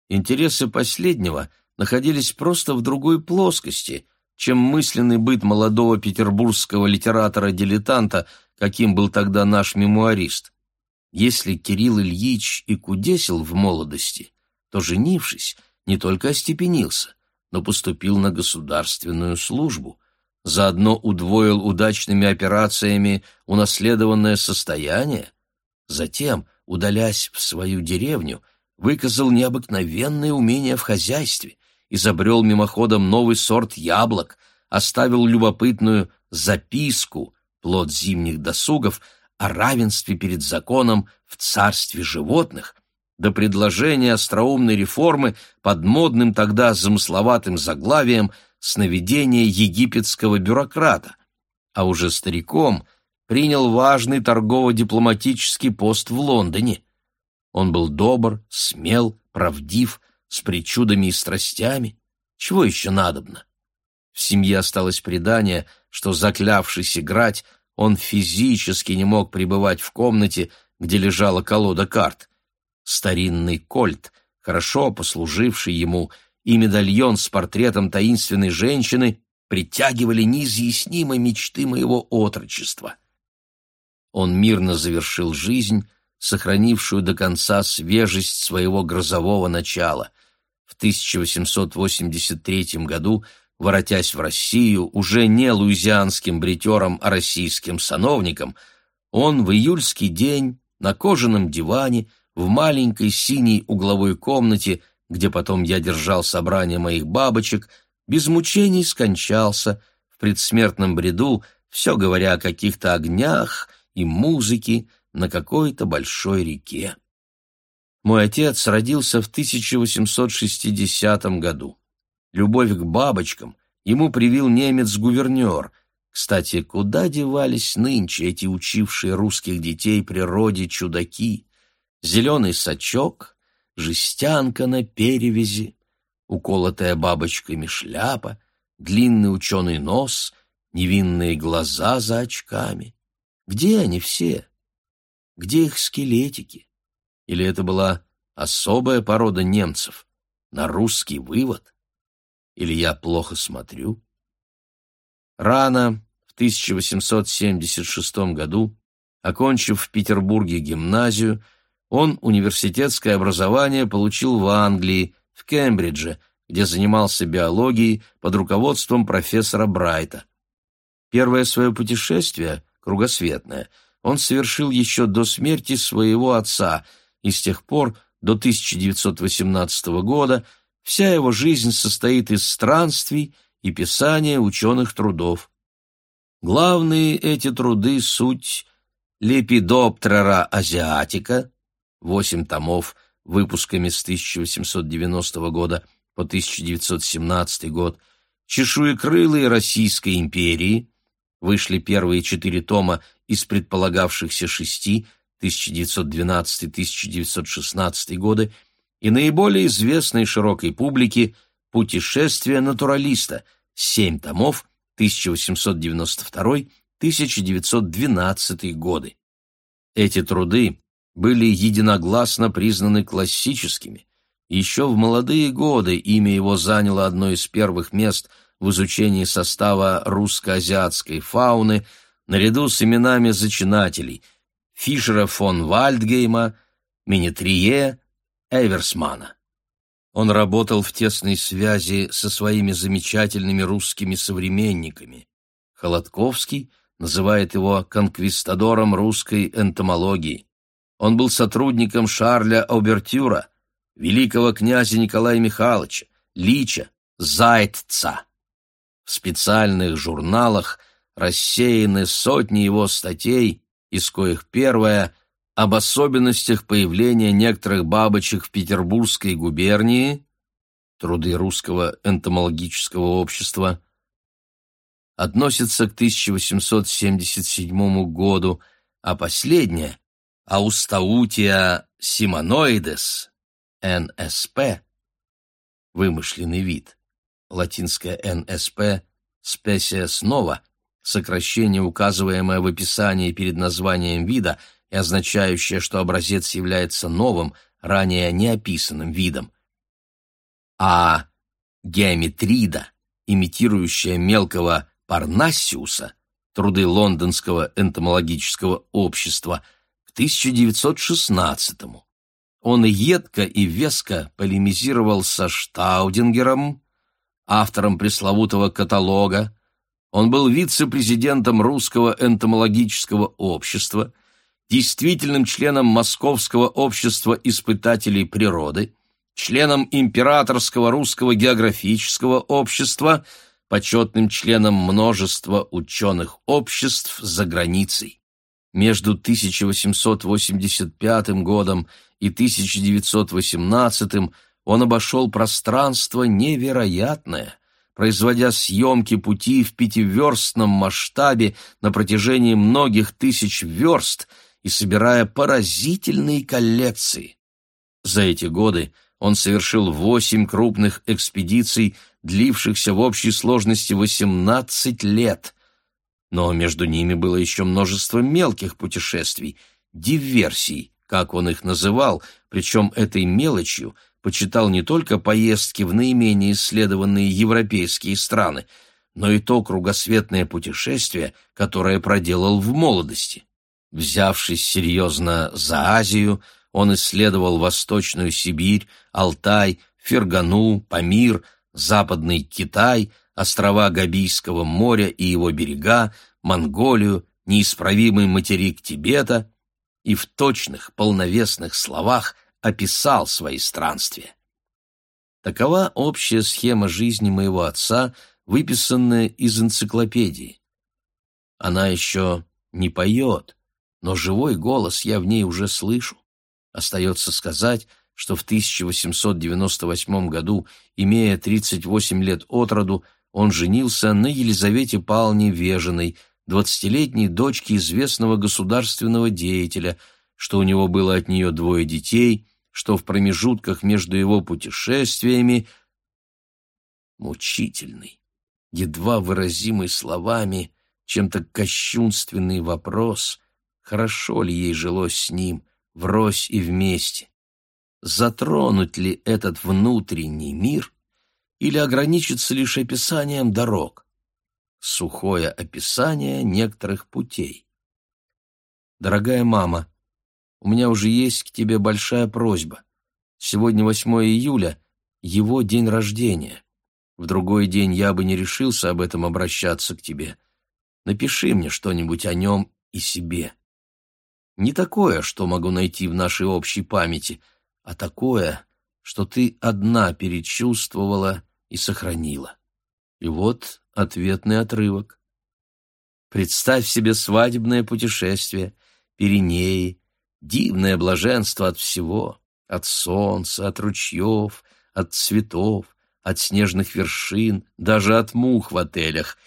Интересы последнего находились просто в другой плоскости, чем мысленный быт молодого петербургского литератора-дилетанта, каким был тогда наш мемуарист. Если Кирилл Ильич и кудесил в молодости, то, женившись, не только остепенился, но поступил на государственную службу, заодно удвоил удачными операциями унаследованное состояние, затем, удалясь в свою деревню, выказал необыкновенное умение в хозяйстве, изобрел мимоходом новый сорт яблок, оставил любопытную записку, плод зимних досугов, о равенстве перед законом в царстве животных, до предложения остроумной реформы под модным тогда замысловатым заглавием «Сновидение египетского бюрократа», а уже стариком принял важный торгово-дипломатический пост в Лондоне. Он был добр, смел, правдив, с причудами и страстями. Чего еще надобно? В семье осталось предание, что, заклявшись играть, он физически не мог пребывать в комнате, где лежала колода карт. Старинный кольт, хорошо послуживший ему, и медальон с портретом таинственной женщины притягивали неизъяснимые мечты моего отрочества. Он мирно завершил жизнь, сохранившую до конца свежесть своего грозового начала — в 1883 году, воротясь в Россию, уже не луизианским бритером, а российским сановником, он в июльский день на кожаном диване в маленькой синей угловой комнате, где потом я держал собрание моих бабочек, без мучений скончался. В предсмертном бреду, все говоря о каких-то огнях и музыке на какой-то большой реке. Мой отец родился в 1860 году. Любовь к бабочкам ему привил немец-гувернер. Кстати, куда девались нынче эти учившие русских детей природе чудаки? Зеленый сачок, жестянка на перевязи, уколотая бабочками шляпа, длинный ученый нос, невинные глаза за очками. Где они все? Где их скелетики? Или это была особая порода немцев, на русский вывод? Или я плохо смотрю? Рано, в 1876 году, окончив в Петербурге гимназию, Он университетское образование получил в Англии, в Кембридже, где занимался биологией под руководством профессора Брайта. Первое свое путешествие, кругосветное, он совершил еще до смерти своего отца, и с тех пор до 1918 года вся его жизнь состоит из странствий и писания ученых трудов. Главные эти труды — суть Лепидоптера азиатика, восемь томов, выпусками с 1890 года по 1917 год, Чешуекрылые Российской империи, вышли первые четыре тома из предполагавшихся шести, 1912-1916 годы, и наиболее известной широкой публике «Путешествие натуралиста», семь томов, 1892-1912 годы. Эти труды были единогласно признаны классическими. Еще в молодые годы имя его заняло одно из первых мест в изучении состава русско-азиатской фауны наряду с именами зачинателей Фишера фон Вальдгейма, Минетрие, Эверсмана. Он работал в тесной связи со своими замечательными русскими современниками. Холодковский называет его конквистадором русской энтомологии. Он был сотрудником Шарля Обертюра, великого князя Николая Михайловича, Лича, Зайтца. В специальных журналах рассеяны сотни его статей, из коих первая об особенностях появления некоторых бабочек в Петербургской губернии, труды русского энтомологического общества, относится к 1877 году, а последняя — Аустаутия симоноидес, НСП, вымышленный вид, латинское НСП, специя снова, сокращение, указываемое в описании перед названием вида — и означающее, что образец является новым, ранее неописанным видом. А геометрида, имитирующая мелкого Парнассиуса, труды Лондонского энтомологического общества, к 1916-му. Он едко и веско полемизировал со Штаудингером, автором пресловутого каталога. Он был вице-президентом Русского энтомологического общества, действительным членом Московского общества испытателей природы, членом Императорского русского географического общества, почетным членом множества ученых обществ за границей. Между 1885 годом и 1918 он обошел пространство невероятное, производя съемки пути в пятиверстном масштабе на протяжении многих тысяч верст – и собирая поразительные коллекции. За эти годы он совершил восемь крупных экспедиций, длившихся в общей сложности 18 лет. Но между ними было еще множество мелких путешествий, диверсий, как он их называл, причем этой мелочью почитал не только поездки в наименее исследованные европейские страны, но и то кругосветное путешествие, которое проделал в молодости. Взявшись серьезно за Азию, он исследовал Восточную Сибирь, Алтай, Фергану, Памир, Западный Китай, острова Габийского моря и его берега, Монголию, неисправимый материк Тибета и в точных, полновесных словах описал свои странствия. Такова общая схема жизни моего отца, выписанная из энциклопедии. Она еще не поет, но живой голос я в ней уже слышу. Остается сказать, что в 1898 году, имея 38 лет от роду, он женился на Елизавете Павловне Вежиной, двадцатилетней дочке известного государственного деятеля, что у него было от нее двое детей, что в промежутках между его путешествиями мучительный, едва выразимый словами, чем-то кощунственный вопрос хорошо ли ей жилось с ним, врозь и вместе. Затронуть ли этот внутренний мир или ограничиться лишь описанием дорог? Сухое описание некоторых путей. Дорогая мама, у меня уже есть к тебе большая просьба. Сегодня 8 июля, его день рождения. В другой день я бы не решился об этом обращаться к тебе. Напиши мне что-нибудь о нем и себе. Не такое, что могу найти в нашей общей памяти, а такое, что ты одна перечувствовала и сохранила. И вот ответный отрывок. Представь себе свадебное путешествие, Пиренеи, дивное блаженство от всего, от солнца, от ручьев, от цветов, от снежных вершин, даже от мух в отелях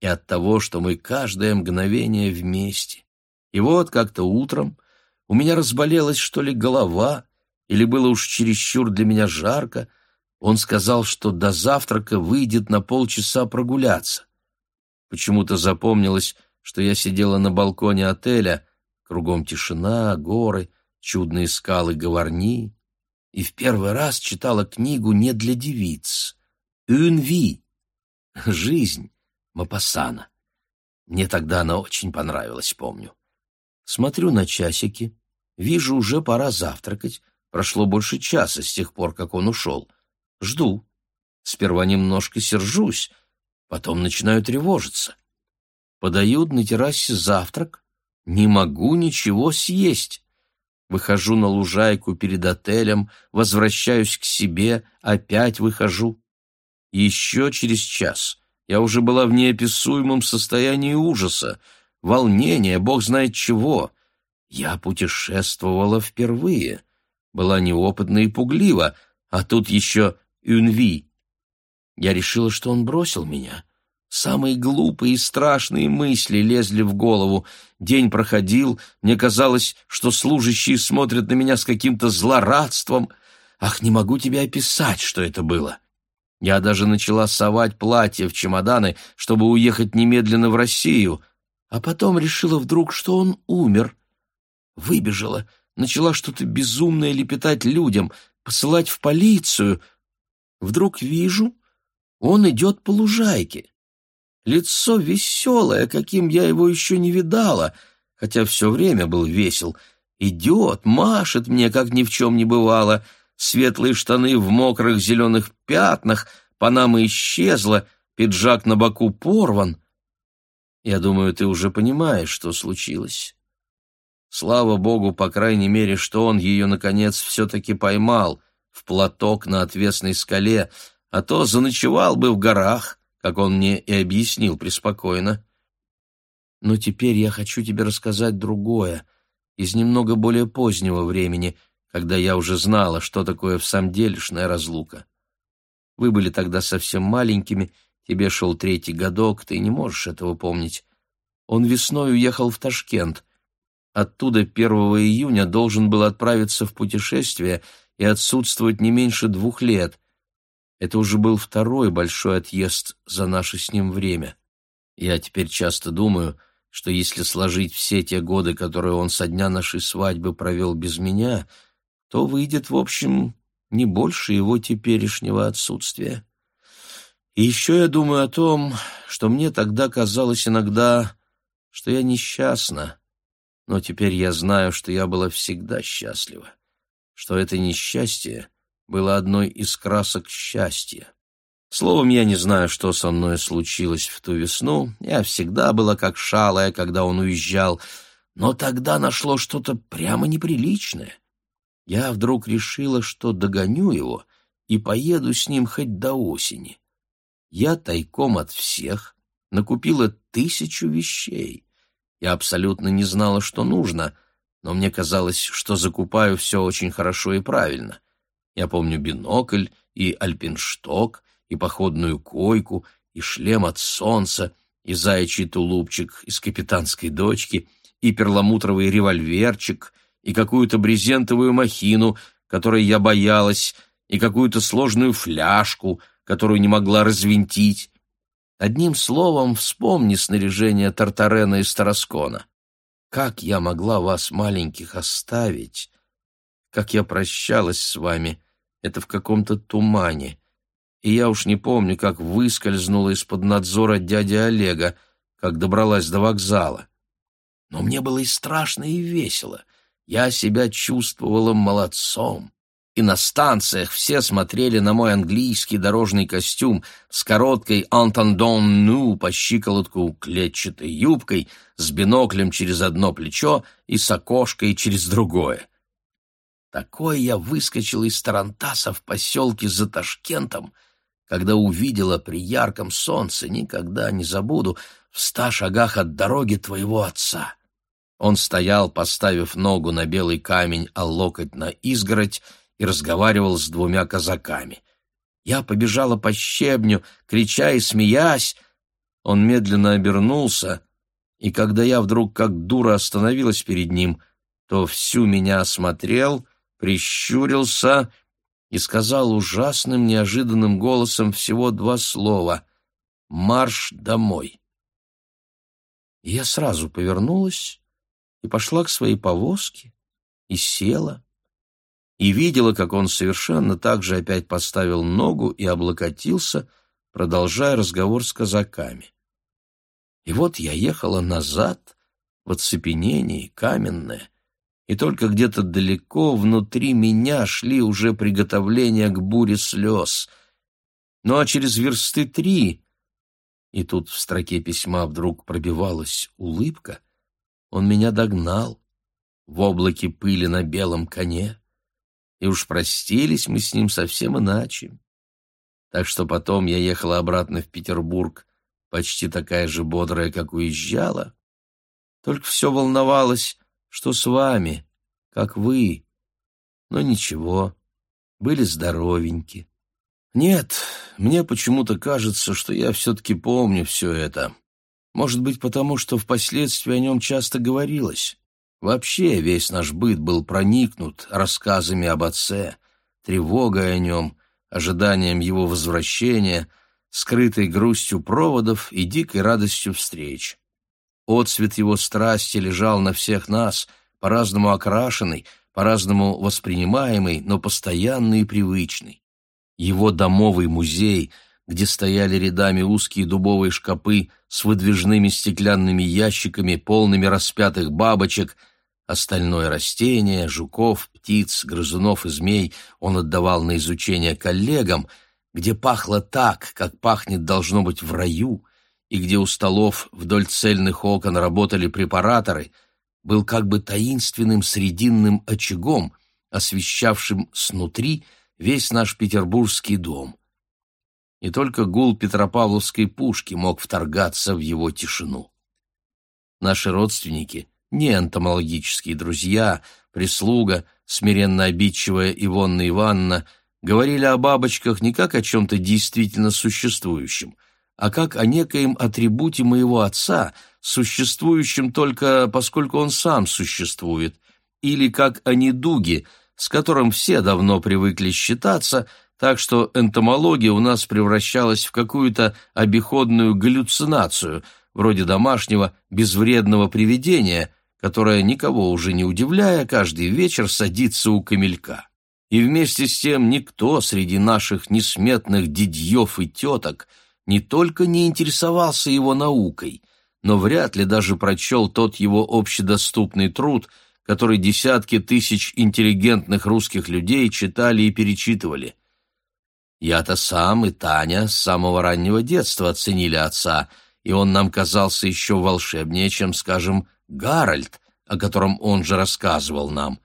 и от того, что мы каждое мгновение вместе. И вот как-то утром у меня разболелась, что ли, голова, или было уж чересчур для меня жарко, он сказал, что до завтрака выйдет на полчаса прогуляться. Почему-то запомнилось, что я сидела на балконе отеля, кругом тишина, горы, чудные скалы Говорни, и в первый раз читала книгу не для девиц. «Une Жизнь Мапассана. Мне тогда она очень понравилась, помню. Смотрю на часики, вижу, уже пора завтракать, прошло больше часа с тех пор, как он ушел. Жду. Сперва немножко сержусь, потом начинаю тревожиться. Подают на террасе завтрак, не могу ничего съесть. Выхожу на лужайку перед отелем, возвращаюсь к себе, опять выхожу. Еще через час я уже была в неописуемом состоянии ужаса, волнения, бог знает чего. Я путешествовала впервые, была неопытна и пуглива, а тут еще Юнви. Я решила, что он бросил меня. Самые глупые и страшные мысли лезли в голову. День проходил, мне казалось, что служащие смотрят на меня с каким-то злорадством. Ах, не могу тебе описать, что это было. Я даже начала совать платье в чемоданы, чтобы уехать немедленно в Россию, а потом решила вдруг, что он умер. Выбежала, начала что-то безумное лепетать людям, посылать в полицию — Вдруг вижу, он идет по лужайке. Лицо веселое, каким я его еще не видала, хотя все время был весел. Идет, машет мне, как ни в чем не бывало. Светлые штаны в мокрых зеленых пятнах, панама исчезла, пиджак на боку порван. Я думаю, ты уже понимаешь, что случилось. Слава богу, по крайней мере, что он ее, наконец, все-таки поймал в платок на отвесной скале, а то заночевал бы в горах, как он мне и объяснил преспокойно. Но теперь я хочу тебе рассказать другое, из немного более позднего времени, когда я уже знала, что такое в самом делешная разлука. Вы были тогда совсем маленькими, тебе шел третий годок, ты не можешь этого помнить. Он весной уехал в Ташкент. Оттуда 1 июня должен был отправиться в путешествие — и отсутствовать не меньше двух лет. Это уже был второй большой отъезд за наше с ним время. Я теперь часто думаю, что если сложить все те годы, которые он со дня нашей свадьбы провел без меня, то выйдет, в общем, не больше его теперешнего отсутствия. И еще я думаю о том, что мне тогда казалось иногда, что я несчастна, но теперь я знаю, что я была всегда счастлива что это несчастье было одной из красок счастья. Словом, я не знаю, что со мной случилось в ту весну. Я всегда была как шалая, когда он уезжал, но тогда нашло что-то прямо неприличное. Я вдруг решила, что догоню его и поеду с ним хоть до осени. Я тайком от всех накупила тысячу вещей. Я абсолютно не знала, что нужно — но мне казалось, что закупаю все очень хорошо и правильно. Я помню бинокль и альпиншток, и походную койку, и шлем от солнца, и заячий тулупчик из капитанской дочки, и перламутровый револьверчик, и какую-то брезентовую махину, которой я боялась, и какую-то сложную фляжку, которую не могла развинтить. Одним словом, вспомни снаряжение Тартарена из Тараскона. Как я могла вас, маленьких, оставить? Как я прощалась с вами, это в каком-то тумане. И я уж не помню, как выскользнула из-под надзора дяди Олега, как добралась до вокзала. Но мне было и страшно, и весело. я себя чувствовала молодцом. И на станциях все смотрели на мой английский дорожный костюм с короткой «Антондон Ну» по щиколотку клетчатой юбкой, с биноклем через одно плечо и с окошкой через другое. Такой я выскочил из Тарантаса в поселке за Ташкентом, когда увидела при ярком солнце, никогда не забуду, в ста шагах от дороги твоего отца. Он стоял, поставив ногу на белый камень, а локоть на изгородь, и разговаривал с двумя казаками. Я побежала по щебню, крича и смеясь. Он медленно обернулся, и когда я вдруг как дура остановилась перед ним, то всю меня осмотрел, прищурился и сказал ужасным неожиданным голосом всего два слова «Марш домой». я сразу повернулась и пошла к своей повозке и села, и видела, как он совершенно так же опять поставил ногу и облокотился, продолжая разговор с казаками. И вот я ехала назад, в оцепенении, каменное, и только где-то далеко внутри меня шли уже приготовления к буре слез. Ну а через версты три, и тут в строке письма вдруг пробивалась улыбка, он меня догнал в облаке пыли на белом коне, и уж простились мы с ним совсем иначе. Так что потом я ехала обратно в Петербург, почти такая же бодрая, как уезжала. Только все волновалось, что с вами, как вы. Но ничего, были здоровеньки. Нет, мне почему-то кажется, что я все-таки помню все это. Может быть, потому что впоследствии о нем часто говорилось. Вообще весь наш быт был проникнут рассказами об отце, тревогой о нем, ожиданием его возвращения, скрытой грустью проводов и дикой радостью встреч. Отцвет его страсти лежал на всех нас, по-разному окрашенный, по-разному воспринимаемый, но постоянный и привычный. Его домовый музей — где стояли рядами узкие дубовые шкапы с выдвижными стеклянными ящиками, полными распятых бабочек, остальное растение, жуков, птиц, грызунов и змей он отдавал на изучение коллегам, где пахло так, как пахнет должно быть в раю, и где у столов вдоль цельных окон работали препараторы, был как бы таинственным срединным очагом, освещавшим снутри весь наш петербургский дом — и только гул Петропавловской пушки мог вторгаться в его тишину. Наши родственники, не энтомологические друзья, прислуга, смиренно обидчивая Ивонна Ивановна, говорили о бабочках не как о чем-то действительно существующем, а как о некоем атрибуте моего отца, существующем только поскольку он сам существует, или как о недуге, с которым все давно привыкли считаться – так что энтомология у нас превращалась в какую-то обиходную галлюцинацию, вроде домашнего безвредного привидения, которое, никого уже не удивляя, каждый вечер садится у камелька. И вместе с тем никто среди наших несметных дядьев и теток не только не интересовался его наукой, но вряд ли даже прочел тот его общедоступный труд, который десятки тысяч интеллигентных русских людей читали и перечитывали – я-то сам и Таня с самого раннего детства оценили отца, и он нам казался еще волшебнее, чем, скажем, Гарольд, о котором он же рассказывал нам.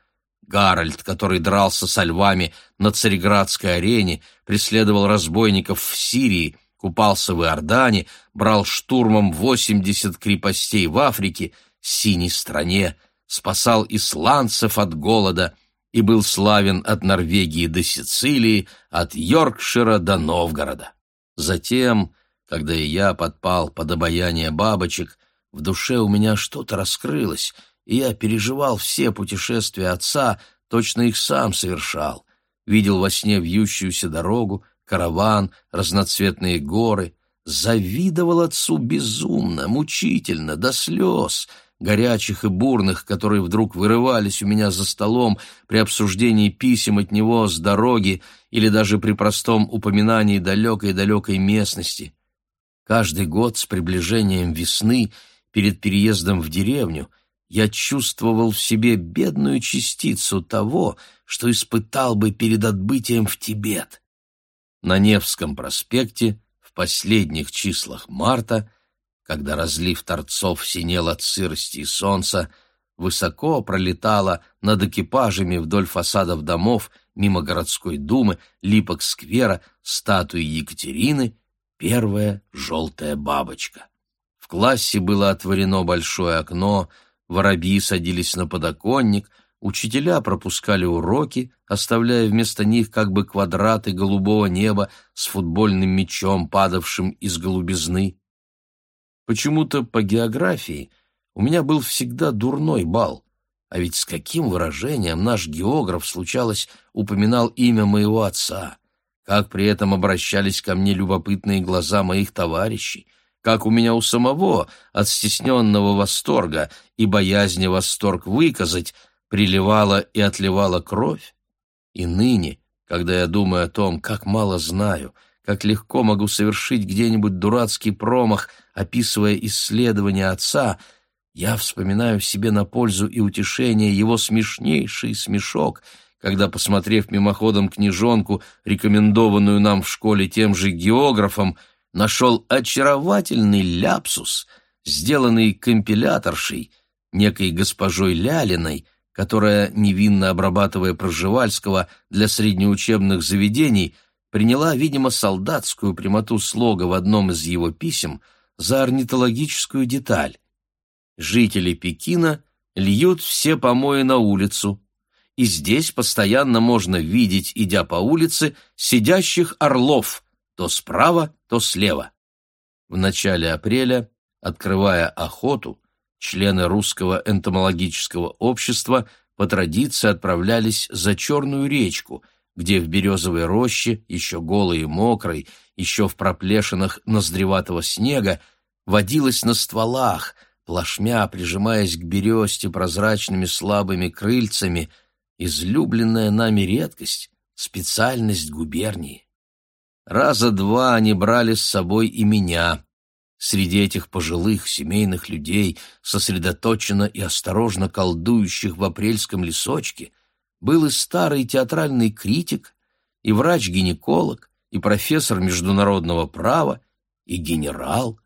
Гарольд, который дрался со львами на Цареградской арене, преследовал разбойников в Сирии, купался в Иордане, брал штурмом 80 крепостей в Африке, синей стране, спасал исландцев от голода — и был славен от Норвегии до Сицилии, от Йоркшира до Новгорода. Затем, когда и я подпал под обаяние бабочек, в душе у меня что-то раскрылось, и я переживал все путешествия отца, точно их сам совершал. Видел во сне вьющуюся дорогу, караван, разноцветные горы, завидовал отцу безумно, мучительно, до слез — горячих и бурных, которые вдруг вырывались у меня за столом при обсуждении писем от него с дороги или даже при простом упоминании далекой-далекой местности. Каждый год с приближением весны, перед переездом в деревню, я чувствовал в себе бедную частицу того, что испытал бы перед отбытием в Тибет. На Невском проспекте в последних числах марта, когда разлив торцов синел от сырости и солнца, высоко пролетала над экипажами вдоль фасадов домов, мимо городской думы, липок сквера, статуи Екатерины, первая желтая бабочка. В классе было отворено большое окно, воробьи садились на подоконник, учителя пропускали уроки, оставляя вместо них как бы квадраты голубого неба с футбольным мячом, падавшим из голубизны. Почему-то по географии у меня был всегда дурной бал, а ведь с каким выражением наш географ, случалось, упоминал имя моего отца, как при этом обращались ко мне любопытные глаза моих товарищей — как у меня у самого от стесненного восторга и боязни восторг выказать, приливала и отливала кровь. И ныне, когда я думаю о том, как мало знаю, как легко могу совершить где-нибудь дурацкий промах, описывая исследования отца, я вспоминаю себе на пользу и утешение его смешнейший смешок, когда, посмотрев мимоходом книжонку, рекомендованную нам в школе тем же географом, нашел очаровательный ляпсус, сделанный компиляторшей, некой госпожой Лялиной, которая, невинно обрабатывая Проживальского для среднеучебных заведений, приняла, видимо, солдатскую прямоту слога в одном из его писем за орнитологическую деталь. Жители Пекина льют все помои на улицу, и здесь постоянно можно видеть, идя по улице, сидящих орлов — то справа, то слева. В начале апреля, открывая охоту, члены русского энтомологического общества по традиции отправлялись за Черную речку, где в березовой роще, еще голой и мокрой, еще в проплешинах ноздреватого снега, водилась на стволах, плашмя прижимаясь к бересте прозрачными слабыми крыльцами, излюбленная нами редкость, специальность губернии. Раза два они брали с собой и меня. Среди этих пожилых семейных людей, сосредоточенно и осторожно колдующих в апрельском лесочке, был и старый театральный критик, и врач-гинеколог, и профессор международного права, и генерал.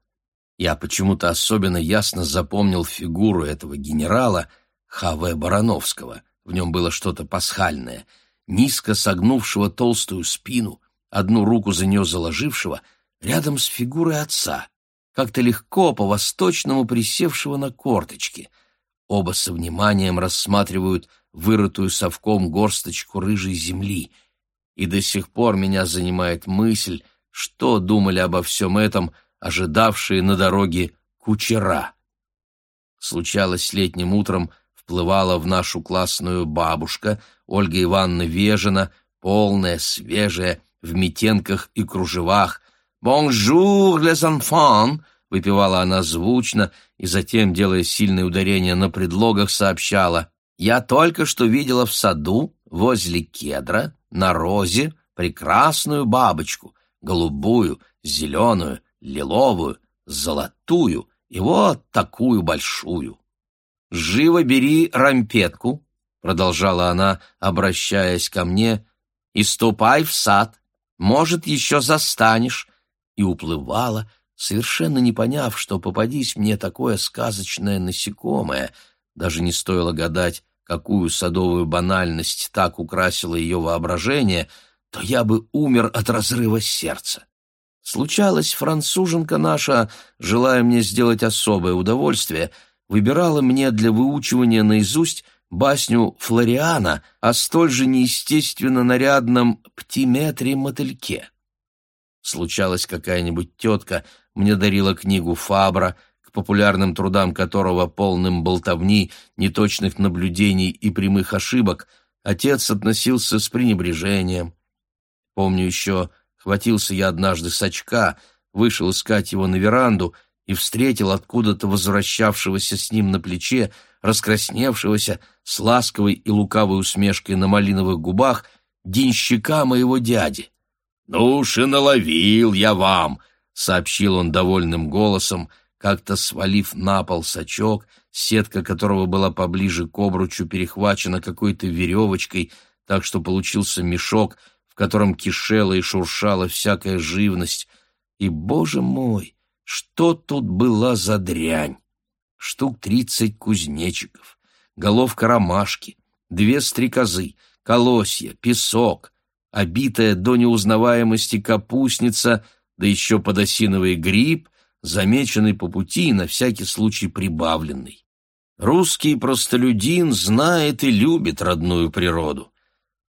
Я почему-то особенно ясно запомнил фигуру этого генерала Х.В. Барановского. В нем было что-то пасхальное, низко согнувшего толстую спину, одну руку за нее заложившего, рядом с фигурой отца, как-то легко по-восточному присевшего на корточки. Оба со вниманием рассматривают вырытую совком горсточку рыжей земли. И до сих пор меня занимает мысль, что думали обо всем этом ожидавшие на дороге кучера. Случалось летним утром, вплывала в нашу классную бабушка, Ольга Ивановна Вежина, полная, свежая, в митенках и кружевах. «Bonjour, les enfants!» — выпевала она звучно и затем, делая сильное ударение на предлогах, сообщала. «Я только что видела в саду, возле кедра, на розе, прекрасную бабочку, голубую, зеленую, лиловую, золотую и вот такую большую. Живо бери рампетку, продолжала она, обращаясь ко мне, и ступай в сад, может, еще застанешь!» И уплывала, совершенно не поняв, что попадись мне такое сказочное насекомое, даже не стоило гадать, какую садовую банальность так украсила ее воображение, то я бы умер от разрыва сердца. Случалось, француженка наша, желая мне сделать особое удовольствие, выбирала мне для выучивания наизусть басню Флориана о столь же неестественно нарядном птиметре-мотыльке. Случалось, какая-нибудь тетка мне дарила книгу Фабра, к популярным трудам которого, полным болтовни, неточных наблюдений и прямых ошибок, отец относился с пренебрежением. Помню еще, хватился я однажды с очка, вышел искать его на веранду и встретил откуда-то возвращавшегося с ним на плече раскрасневшегося, с ласковой и лукавой усмешкой на малиновых губах, денщика моего дяди. «Ну уж и наловил я вам!» — сообщил он довольным голосом, как-то свалив на пол сачок, сетка которого была поближе к обручу перехвачена какой-то веревочкой, так что получился мешок, в котором кишела и шуршала всякая живность. И, боже мой, что тут была за дрянь! Штук тридцать кузнечиков, головка ромашки, две стрекозы, колосья, песок, обитая до неузнаваемости капустница, да еще подосиновый гриб, замеченный по пути и на всякий случай прибавленный. Русский простолюдин знает и любит родную природу.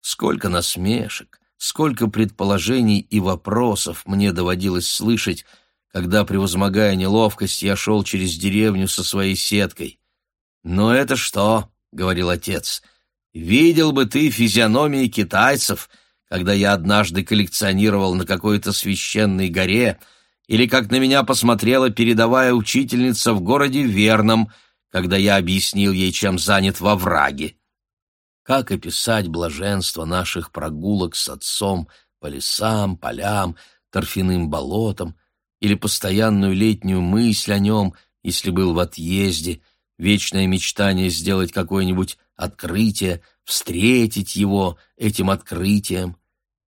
Сколько насмешек, сколько предположений и вопросов мне доводилось слышать, когда, превозмогая неловкость, я шел через деревню со своей сеткой. «Но это что?» — говорил отец. «Видел бы ты физиономии китайцев, когда я однажды коллекционировал на какой-то священной горе, или как на меня посмотрела передовая учительница в городе Верном, когда я объяснил ей, чем занят во враге. Как описать блаженство наших прогулок с отцом по лесам, полям, торфяным болотам, или постоянную летнюю мысль о нем, если был в отъезде, вечное мечтание сделать какое-нибудь открытие, встретить его этим открытием?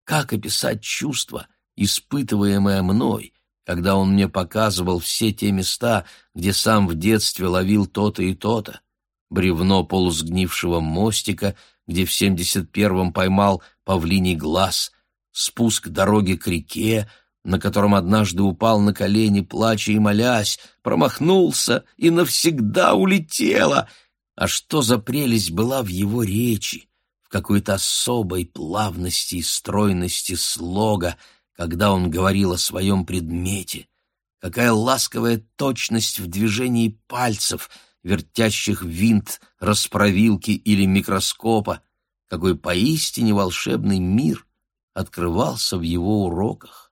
Как описать чувство, испытываемое мной, когда он мне показывал все те места, где сам в детстве ловил то-то и то-то. Бревно полусгнившего мостика, где в семьдесят первом поймал павлиний глаз, спуск дороги к реке, на котором однажды упал на колени, плача и молясь, промахнулся и навсегда улетела. А что за прелесть была в его речи, какой-то особой плавности и стройности слога, когда он говорил о своем предмете, какая ласковая точность в движении пальцев, вертящих винт расправилки или микроскопа, какой поистине волшебный мир открывался в его уроках.